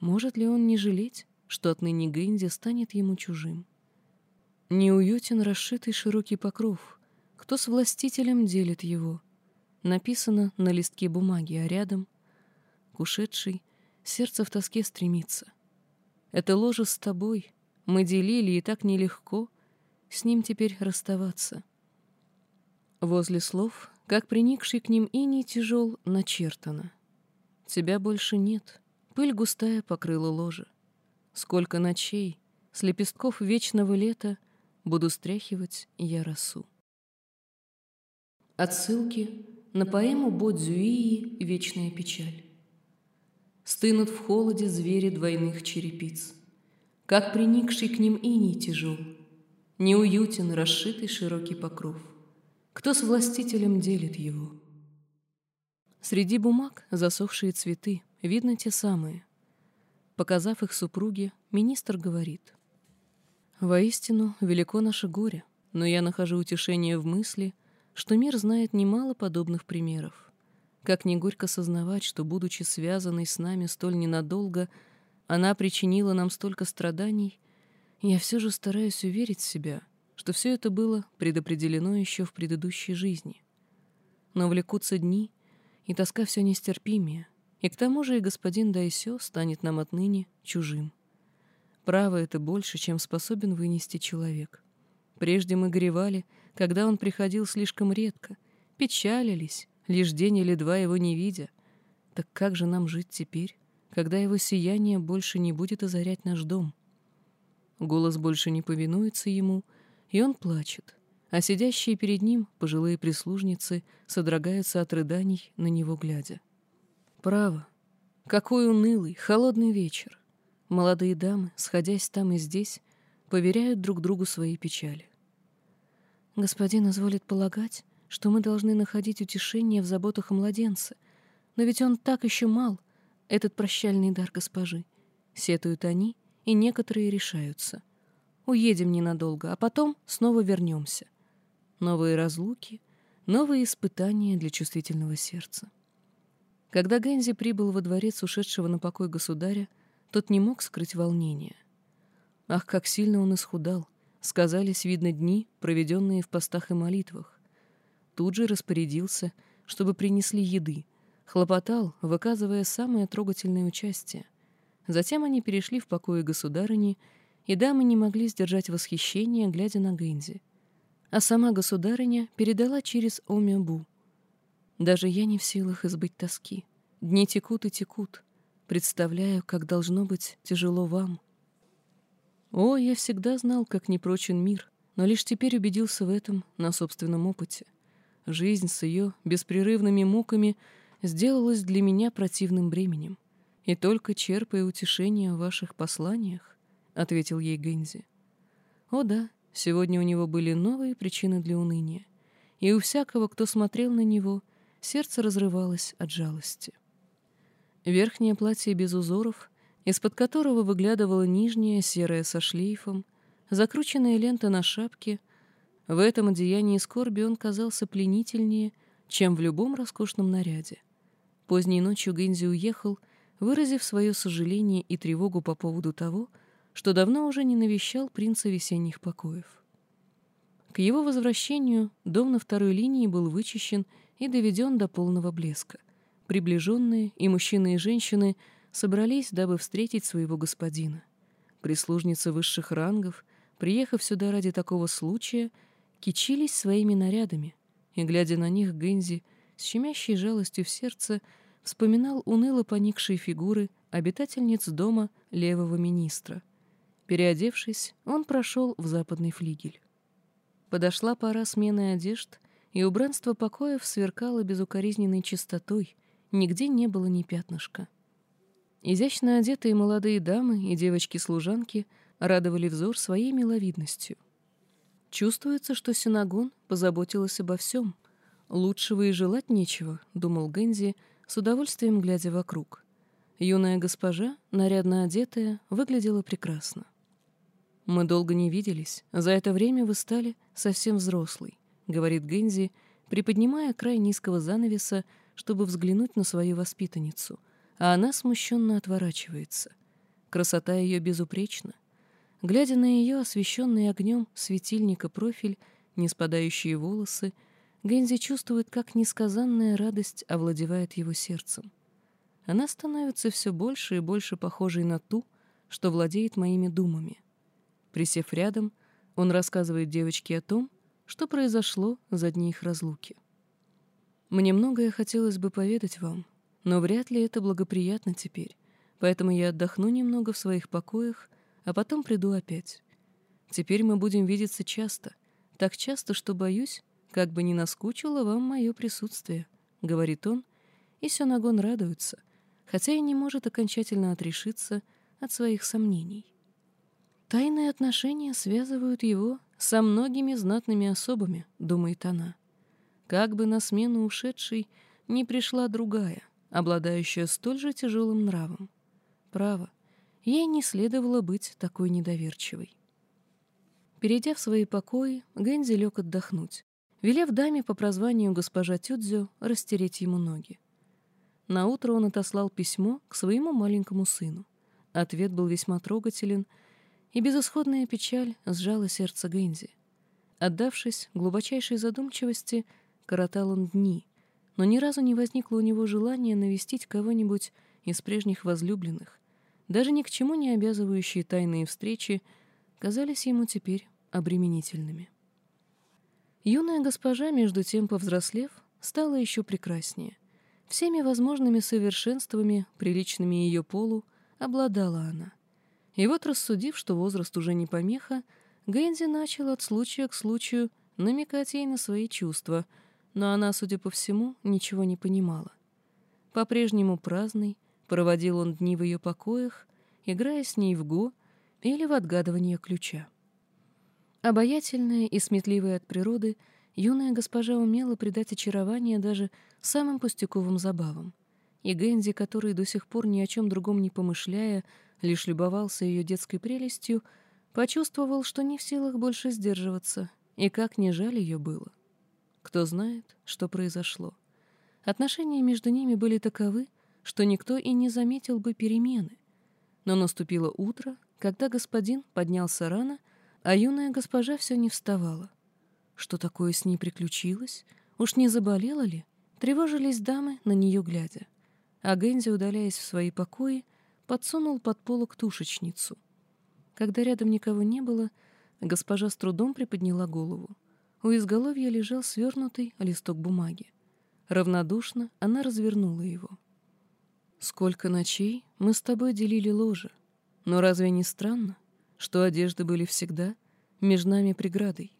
Может ли он не жалеть, что отныне Гэнди станет ему чужим? Неуютен расшитый широкий покров. Кто с властителем делит его? Написано на листке бумаги, а рядом — к ушедшей сердце в тоске стремится. Это ложе с тобой. Мы делили, и так нелегко с ним теперь расставаться. Возле слов, как приникший к ним иней тяжел, начертано. Тебя больше нет, пыль густая покрыла ложе. Сколько ночей, с лепестков вечного лета буду стряхивать я росу. Отсылки на поэму Бодзюии «Вечная печаль». Стынут в холоде звери двойных черепиц. Как приникший к ним иней тяжел, Неуютен расшитый широкий покров. Кто с властителем делит его? Среди бумаг засохшие цветы, видно те самые. Показав их супруге, министр говорит. «Воистину, велико наше горе, но я нахожу утешение в мысли, что мир знает немало подобных примеров. Как не горько сознавать, что, будучи связанной с нами столь ненадолго, она причинила нам столько страданий, я все же стараюсь уверить себя, что все это было предопределено еще в предыдущей жизни. Но влекутся дни, и тоска все нестерпимее, и к тому же и господин Дайсё станет нам отныне чужим. Право это больше, чем способен вынести человек. Прежде мы горевали, когда он приходил слишком редко, печалились, лишь день или два его не видя. Так как же нам жить теперь, когда его сияние больше не будет озарять наш дом? Голос больше не повинуется ему, и он плачет, а сидящие перед ним пожилые прислужницы содрогаются от рыданий, на него глядя. Право, какой унылый, холодный вечер. Молодые дамы, сходясь там и здесь, поверяют друг другу свои печали. Господин изволит полагать, что мы должны находить утешение в заботах о младенце. Но ведь он так еще мал, этот прощальный дар госпожи. Сетуют они, и некоторые решаются. Уедем ненадолго, а потом снова вернемся. новые разлуки, новые испытания для чувствительного сердца. Когда Гензи прибыл во дворец ушедшего на покой государя, тот не мог скрыть волнения. Ах, как сильно он исхудал! Сказались, видно, дни, проведенные в постах и молитвах. Тут же распорядился, чтобы принесли еды, хлопотал, выказывая самое трогательное участие. Затем они перешли в покои государыни, и дамы не могли сдержать восхищение, глядя на Гэнзи. А сама государыня передала через Омябу. Даже я не в силах избыть тоски. Дни текут и текут. Представляю, как должно быть тяжело вам. О, я всегда знал, как непрочен мир, но лишь теперь убедился в этом на собственном опыте. Жизнь с ее беспрерывными муками сделалась для меня противным бременем. И только черпая утешение в ваших посланиях, — ответил ей Гензи. О да, сегодня у него были новые причины для уныния, и у всякого, кто смотрел на него, сердце разрывалось от жалости. Верхнее платье без узоров, из-под которого выглядывало нижнее, серое со шлейфом, закрученная лента на шапке. В этом одеянии скорби он казался пленительнее, чем в любом роскошном наряде. Поздней ночью Гензи уехал, выразив свое сожаление и тревогу по поводу того, что давно уже не навещал принца весенних покоев. К его возвращению дом на второй линии был вычищен и доведен до полного блеска. Приближенные и мужчины и женщины собрались, дабы встретить своего господина. Прислужницы высших рангов, приехав сюда ради такого случая, кичились своими нарядами, и, глядя на них, Гензи с щемящей жалостью в сердце вспоминал уныло поникшие фигуры обитательниц дома левого министра. Переодевшись, он прошел в западный флигель. Подошла пора смены одежд, и убранство покоев сверкало безукоризненной чистотой, нигде не было ни пятнышка. Изящно одетые молодые дамы и девочки-служанки радовали взор своей миловидностью. Чувствуется, что Синагон позаботилась обо всем. Лучшего и желать нечего, — думал Гензи, с удовольствием глядя вокруг. Юная госпожа, нарядно одетая, выглядела прекрасно. «Мы долго не виделись. За это время вы стали совсем взрослой говорит Гензи, приподнимая край низкого занавеса, чтобы взглянуть на свою воспитанницу, а она смущенно отворачивается. Красота ее безупречна. Глядя на ее освещенный огнем светильника профиль, не спадающие волосы, Гензи чувствует, как несказанная радость овладевает его сердцем. Она становится все больше и больше похожей на ту, что владеет моими думами. Присев рядом, он рассказывает девочке о том, что произошло за дни их разлуки. Мне многое хотелось бы поведать вам, но вряд ли это благоприятно теперь, поэтому я отдохну немного в своих покоях, а потом приду опять. Теперь мы будем видеться часто, так часто, что, боюсь, как бы не наскучило вам мое присутствие, — говорит он, и Сёнагон радуется, хотя и не может окончательно отрешиться от своих сомнений. Тайные отношения связывают его со многими знатными особами, думает она. Как бы на смену ушедшей не пришла другая, обладающая столь же тяжелым нравом. Право, ей не следовало быть такой недоверчивой. Перейдя в свои покои, Гэнзи лег отдохнуть, велев даме по прозванию госпожа Тюдзю растереть ему ноги. Наутро он отослал письмо к своему маленькому сыну. Ответ был весьма трогателен — и безысходная печаль сжала сердце Гэнзи. Отдавшись глубочайшей задумчивости, коротал он дни, но ни разу не возникло у него желания навестить кого-нибудь из прежних возлюбленных. Даже ни к чему не обязывающие тайные встречи казались ему теперь обременительными. Юная госпожа, между тем повзрослев, стала еще прекраснее. Всеми возможными совершенствами, приличными ее полу, обладала она. И вот, рассудив, что возраст уже не помеха, Гэнзи начал от случая к случаю намекать ей на свои чувства, но она, судя по всему, ничего не понимала. По-прежнему праздный, проводил он дни в ее покоях, играя с ней в го или в отгадывание ключа. Обаятельная и сметливая от природы, юная госпожа умела придать очарование даже самым пустяковым забавам. И Гэнзи, который до сих пор ни о чем другом не помышляя, лишь любовался ее детской прелестью, почувствовал, что не в силах больше сдерживаться, И как не жаль ее было. Кто знает, что произошло. Отношения между ними были таковы, что никто и не заметил бы перемены. Но наступило утро, когда господин поднялся рано, а юная госпожа все не вставала. Что такое с ней приключилось? Уж не заболела ли? Тревожились дамы, на нее глядя. А Гэнзи, удаляясь в свои покои, подсунул под полок тушечницу. Когда рядом никого не было, госпожа с трудом приподняла голову. У изголовья лежал свернутый листок бумаги. Равнодушно она развернула его. «Сколько ночей мы с тобой делили ложе, но разве не странно, что одежды были всегда между нами преградой?»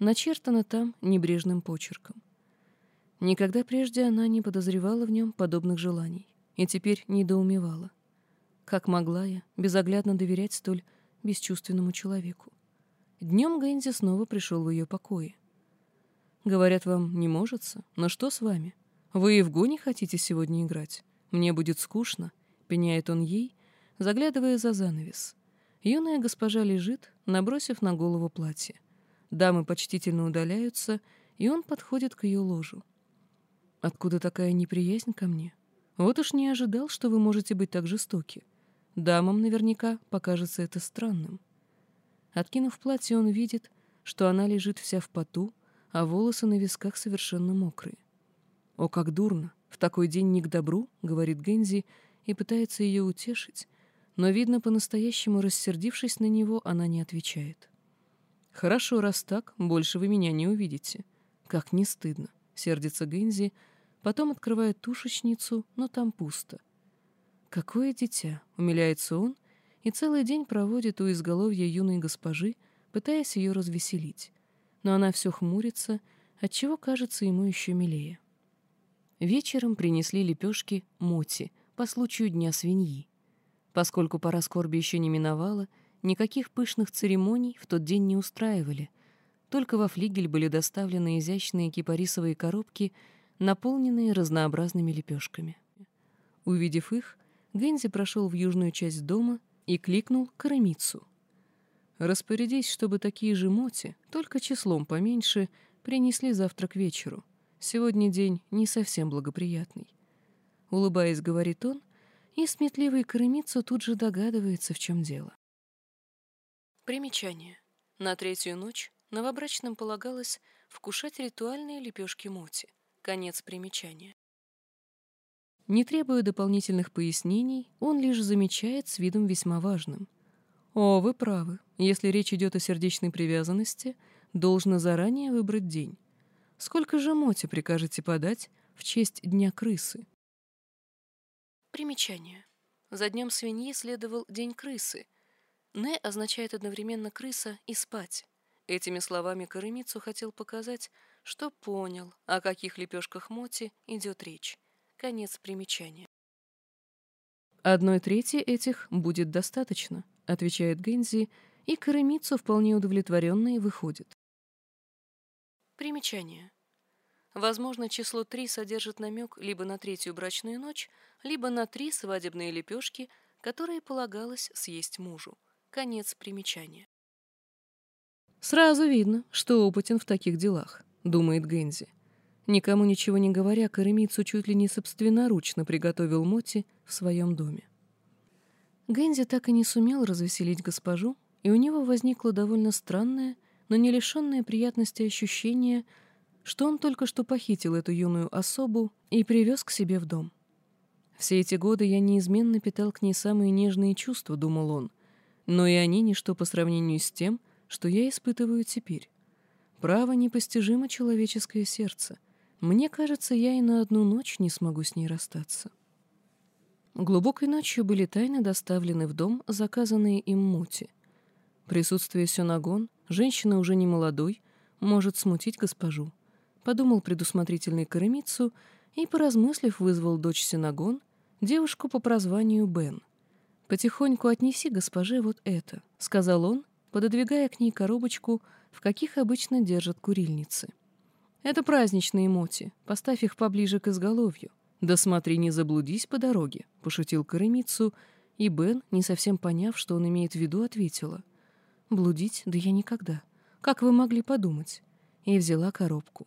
Начертано там небрежным почерком. Никогда прежде она не подозревала в нем подобных желаний и теперь недоумевала. Как могла я безоглядно доверять столь бесчувственному человеку? Днем Гэнзи снова пришел в ее покое. «Говорят, вам не можется, но что с вами? Вы и в го не хотите сегодня играть? Мне будет скучно», — пеняет он ей, заглядывая за занавес. Юная госпожа лежит, набросив на голову платье. Дамы почтительно удаляются, и он подходит к ее ложу. «Откуда такая неприязнь ко мне? Вот уж не ожидал, что вы можете быть так жестоки. Дамам наверняка покажется это странным. Откинув платье, он видит, что она лежит вся в поту, а волосы на висках совершенно мокрые. «О, как дурно! В такой день не к добру!» — говорит Гензи и пытается ее утешить, но, видно, по-настоящему рассердившись на него, она не отвечает. «Хорошо, раз так, больше вы меня не увидите. Как не стыдно!» — сердится Гензи, потом открывает тушечницу, но там пусто. Какое дитя, умиляется он, и целый день проводит у изголовья юной госпожи, пытаясь ее развеселить. Но она все хмурится, отчего кажется ему еще милее. Вечером принесли лепешки моти по случаю Дня свиньи. Поскольку пора скорби еще не миновала, никаких пышных церемоний в тот день не устраивали. Только во флигель были доставлены изящные кипарисовые коробки, наполненные разнообразными лепешками. Увидев их, Гензи прошел в южную часть дома и кликнул Карамицу. «Распорядись, чтобы такие же моти, только числом поменьше, принесли завтра к вечеру. Сегодня день не совсем благоприятный». Улыбаясь, говорит он, и сметливый Карамицу тут же догадывается, в чем дело. Примечание. На третью ночь новобрачным полагалось вкушать ритуальные лепешки моти. Конец примечания. Не требуя дополнительных пояснений, он лишь замечает с видом весьма важным. «О, вы правы. Если речь идет о сердечной привязанности, должно заранее выбрать день. Сколько же моти прикажете подать в честь Дня крысы?» Примечание. За днем свиньи следовал День крысы. «Не» означает одновременно «крыса» и «спать». Этими словами Карымицу хотел показать, что понял, о каких лепешках моти идет речь. Конец примечания. «Одной трети этих будет достаточно», — отвечает Гензи, и Каремицу вполне удовлетворенный выходит. Примечание. Возможно, число три содержит намек либо на третью брачную ночь, либо на три свадебные лепешки, которые полагалось съесть мужу. Конец примечания. «Сразу видно, что опытен в таких делах», — думает Гензи. Никому ничего не говоря, Каремицу чуть ли не собственноручно приготовил Моти в своем доме. Гэнзи так и не сумел развеселить госпожу, и у него возникло довольно странное, но не лишенное приятности ощущение, что он только что похитил эту юную особу и привез к себе в дом. «Все эти годы я неизменно питал к ней самые нежные чувства», — думал он, «но и они ничто по сравнению с тем, что я испытываю теперь. Право непостижимо человеческое сердце. Мне кажется, я и на одну ночь не смогу с ней расстаться. Глубокой ночью были тайно доставлены в дом заказанные им мути. Присутствие Сюнагон, женщина уже не молодой, может смутить госпожу. Подумал предусмотрительный Каремицу и, поразмыслив, вызвал дочь Синагон, девушку по прозванию Бен. «Потихоньку отнеси госпоже вот это», — сказал он, пододвигая к ней коробочку, в каких обычно держат курильницы. Это праздничные моти. Поставь их поближе к изголовью. Да смотри, не заблудись по дороге, — пошутил Каремицу, и Бен, не совсем поняв, что он имеет в виду, ответила. Блудить? Да я никогда. как вы могли подумать?» И взяла коробку.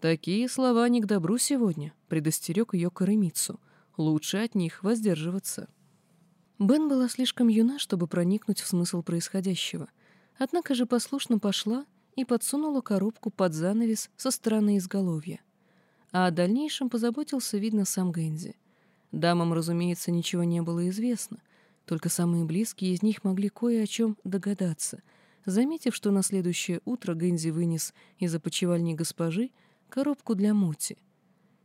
«Такие слова не к добру сегодня», — предостерег ее Каремицу. «Лучше от них воздерживаться». Бен была слишком юна, чтобы проникнуть в смысл происходящего, однако же послушно пошла и подсунула коробку под занавес со стороны изголовья. А о дальнейшем позаботился, видно, сам Гэнзи. Дамам, разумеется, ничего не было известно, только самые близкие из них могли кое о чем догадаться, заметив, что на следующее утро Гэнзи вынес из опочивальни госпожи коробку для мути.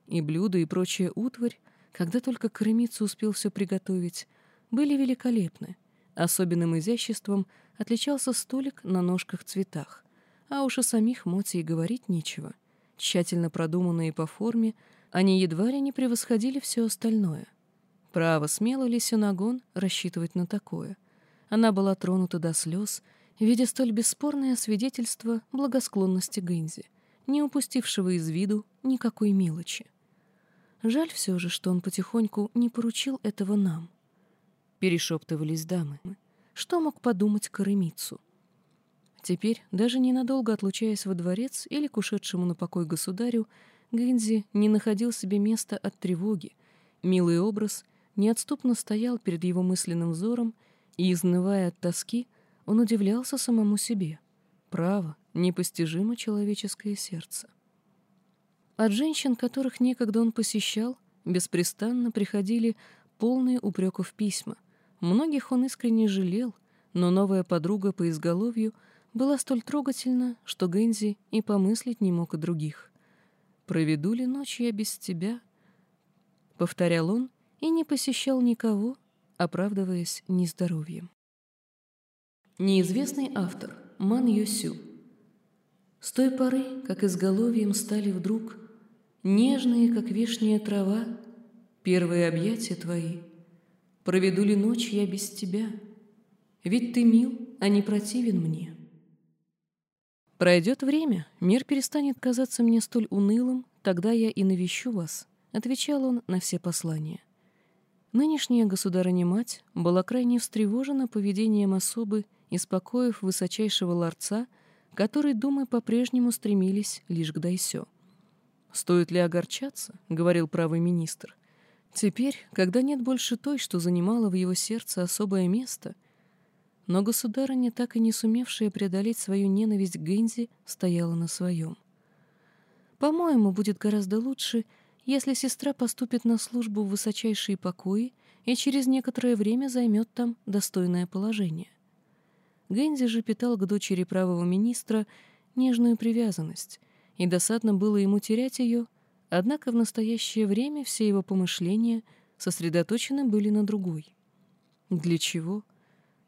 И блюда, и прочая утварь, когда только Каремица успел все приготовить, были великолепны. Особенным изяществом отличался столик на ножках-цветах, а уж о самих моти и говорить нечего. Тщательно продуманные по форме, они едва ли не превосходили все остальное — Право, смело ли Сюнагон рассчитывать на такое? Она была тронута до слез, видя столь бесспорное свидетельство благосклонности Гэнзи, не упустившего из виду никакой мелочи. Жаль все же, что он потихоньку не поручил этого нам. Перешептывались дамы. Что мог подумать Каремицу? Теперь, даже ненадолго отлучаясь во дворец или к ушедшему на покой государю, Гэнзи не находил себе места от тревоги. Милый образ неотступно стоял перед его мысленным взором, и, изнывая от тоски, он удивлялся самому себе. Право, непостижимо человеческое сердце. От женщин, которых некогда он посещал, беспрестанно приходили полные упреков письма. Многих он искренне жалел, но новая подруга по изголовью была столь трогательна, что Гэнзи и помыслить не мог о других. «Проведу ли ночь я без тебя?» — повторял он, и не посещал никого, оправдываясь нездоровьем. Неизвестный автор Ман Йосю С той поры, как изголовьем стали вдруг Нежные, как вишняя трава, Первые объятия твои, Проведу ли ночь я без тебя? Ведь ты мил, а не противен мне. Пройдет время, мир перестанет казаться мне столь унылым, тогда я и навещу вас, — отвечал он на все послания. Нынешняя государыня-мать была крайне встревожена поведением особы из покоев высочайшего ларца, которые думы по-прежнему стремились лишь к Дайсё. «Стоит ли огорчаться?» — говорил правый министр. «Теперь, когда нет больше той, что занимала в его сердце особое место...» Но государыня, так и не сумевшая преодолеть свою ненависть к Гензи, стояла на своем. «По-моему, будет гораздо лучше, если сестра поступит на службу в высочайшие покои и через некоторое время займет там достойное положение. Гэнзи же питал к дочери правого министра нежную привязанность, и досадно было ему терять ее, однако в настоящее время все его помышления сосредоточены были на другой. Для чего?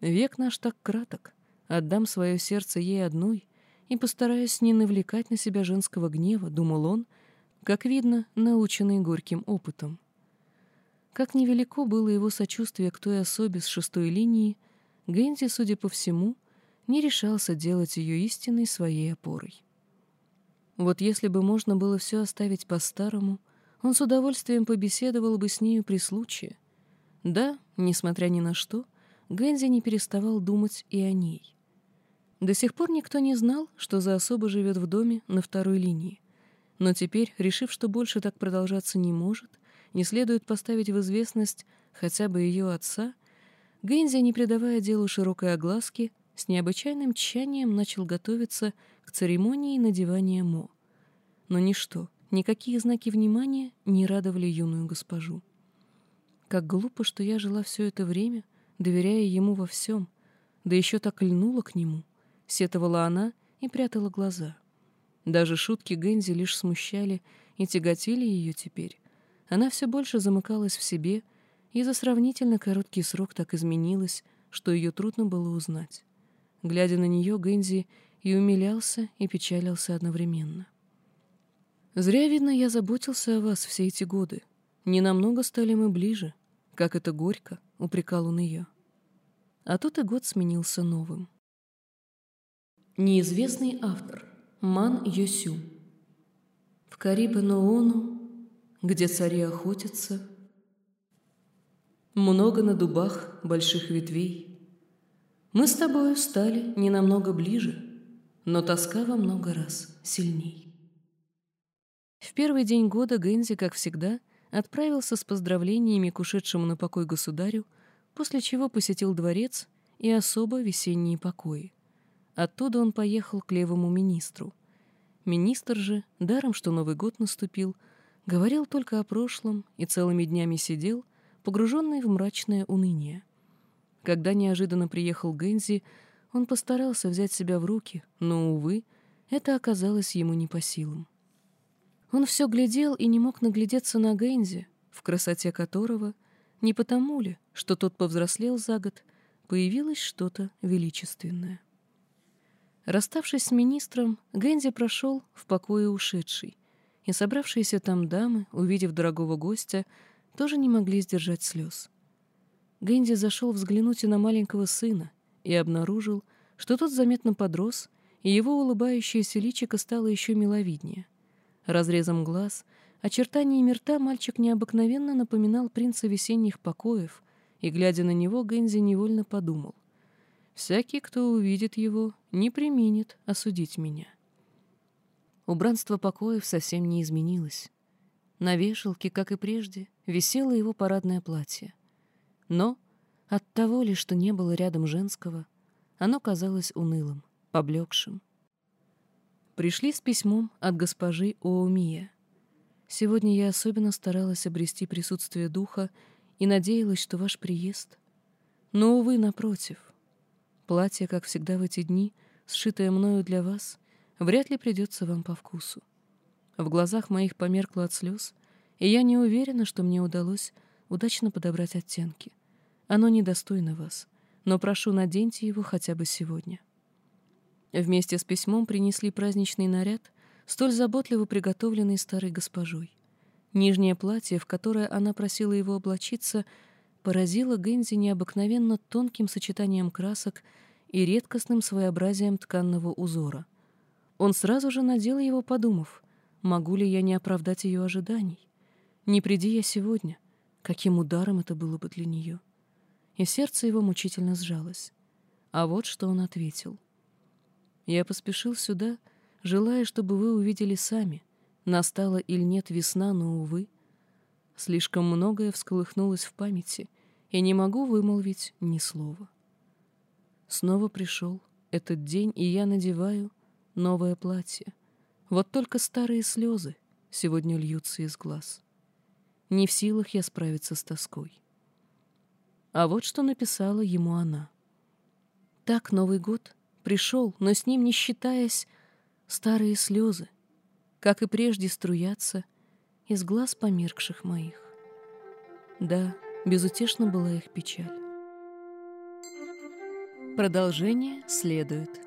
Век наш так краток. Отдам свое сердце ей одной и постараюсь не навлекать на себя женского гнева, думал он, — как видно, наученный горьким опытом. Как невелико было его сочувствие к той особе с шестой линии, Гэнди, судя по всему, не решался делать ее истинной своей опорой. Вот если бы можно было все оставить по-старому, он с удовольствием побеседовал бы с нею при случае. Да, несмотря ни на что, Гэнзи не переставал думать и о ней. До сих пор никто не знал, что за особа живет в доме на второй линии. Но теперь, решив, что больше так продолжаться не может, не следует поставить в известность хотя бы ее отца, Гэнзи, не придавая делу широкой огласки, с необычайным тщанием начал готовиться к церемонии надевания Мо. Но ничто, никакие знаки внимания не радовали юную госпожу. Как глупо, что я жила все это время, доверяя ему во всем, да еще так льнула к нему, сетовала она и прятала глаза. Даже шутки Гэнзи лишь смущали и тяготили ее теперь. Она все больше замыкалась в себе, и за сравнительно короткий срок так изменилась, что ее трудно было узнать. Глядя на нее, Гэнзи и умилялся, и печалился одновременно. «Зря, видно, я заботился о вас все эти годы. Ненамного стали мы ближе. Как это горько!» — упрекал он ее. А тут и год сменился новым. Неизвестный автор — Ман Йосю. В Карибе Ноону, где цари охотятся, много на дубах больших ветвей. Мы с тобою стали не намного ближе. но тоска во много раз сильней. В первый день года Гэнзи, как всегда, отправился с поздравлениями к ушедшему на покой государю, после чего посетил дворец и особо весенние покои. Оттуда он поехал к левому министру. Министр же, даром что Новый год наступил, говорил только о прошлом и целыми днями сидел, погруженный в мрачное уныние. Когда неожиданно приехал Гэнзи, он постарался взять себя в руки, но, увы, это оказалось ему не по силам. Он все глядел и не мог наглядеться на Гэнзи, в красоте которого, не потому ли, что тот повзрослел за год, появилось что-то величественное. Расставшись с министром, Гэнзи прошел в покое ушедший, и собравшиеся там дамы, увидев дорогого гостя, тоже не могли сдержать слез. Гэнди зашел взглянуть и на маленького сына и обнаружил, что тот заметно подрос, и его улыбающееся личико стало еще миловиднее. Разрезом глаз, очертаниями рта мальчик необыкновенно напоминал принца весенних покоев, и, глядя на него, Гэнзи невольно подумал. Всякий, кто увидит его, не применит осудить меня. Убранство покоев совсем не изменилось. На вешалке, как и прежде, висело его парадное платье. Но от того ли, что не было рядом женского, оно казалось унылым, поблекшим. Пришли с письмом от госпожи Оумия. Сегодня я особенно старалась обрести присутствие духа и надеялась, что ваш приезд... Но, увы, напротив, Платье, как всегда в эти дни, сшитое мною для вас, вряд ли придется вам по вкусу. В глазах моих померкло от слез, и я не уверена, что мне удалось удачно подобрать оттенки. Оно недостойно вас, но прошу, наденьте его хотя бы сегодня. Вместе с письмом принесли праздничный наряд, столь заботливо приготовленный старой госпожой. Нижнее платье, в которое она просила его облачиться, — поразила Гэнзи необыкновенно тонким сочетанием красок и редкостным своеобразием тканного узора. Он сразу же надел его, подумав, могу ли я не оправдать ее ожиданий. Не приди я сегодня, каким ударом это было бы для нее. И сердце его мучительно сжалось. А вот что он ответил. «Я поспешил сюда, желая, чтобы вы увидели сами, настала или нет весна, но, увы, Слишком многое всколыхнулось в памяти, и не могу вымолвить ни слова. Снова пришел этот день, и я надеваю новое платье. Вот только старые слезы сегодня льются из глаз. Не в силах я справиться с тоской. А вот что написала ему она. Так Новый год пришел, но с ним, не считаясь, старые слезы, как и прежде, струятся из глаз померкших моих. Да, безутешна была их печаль. Продолжение следует.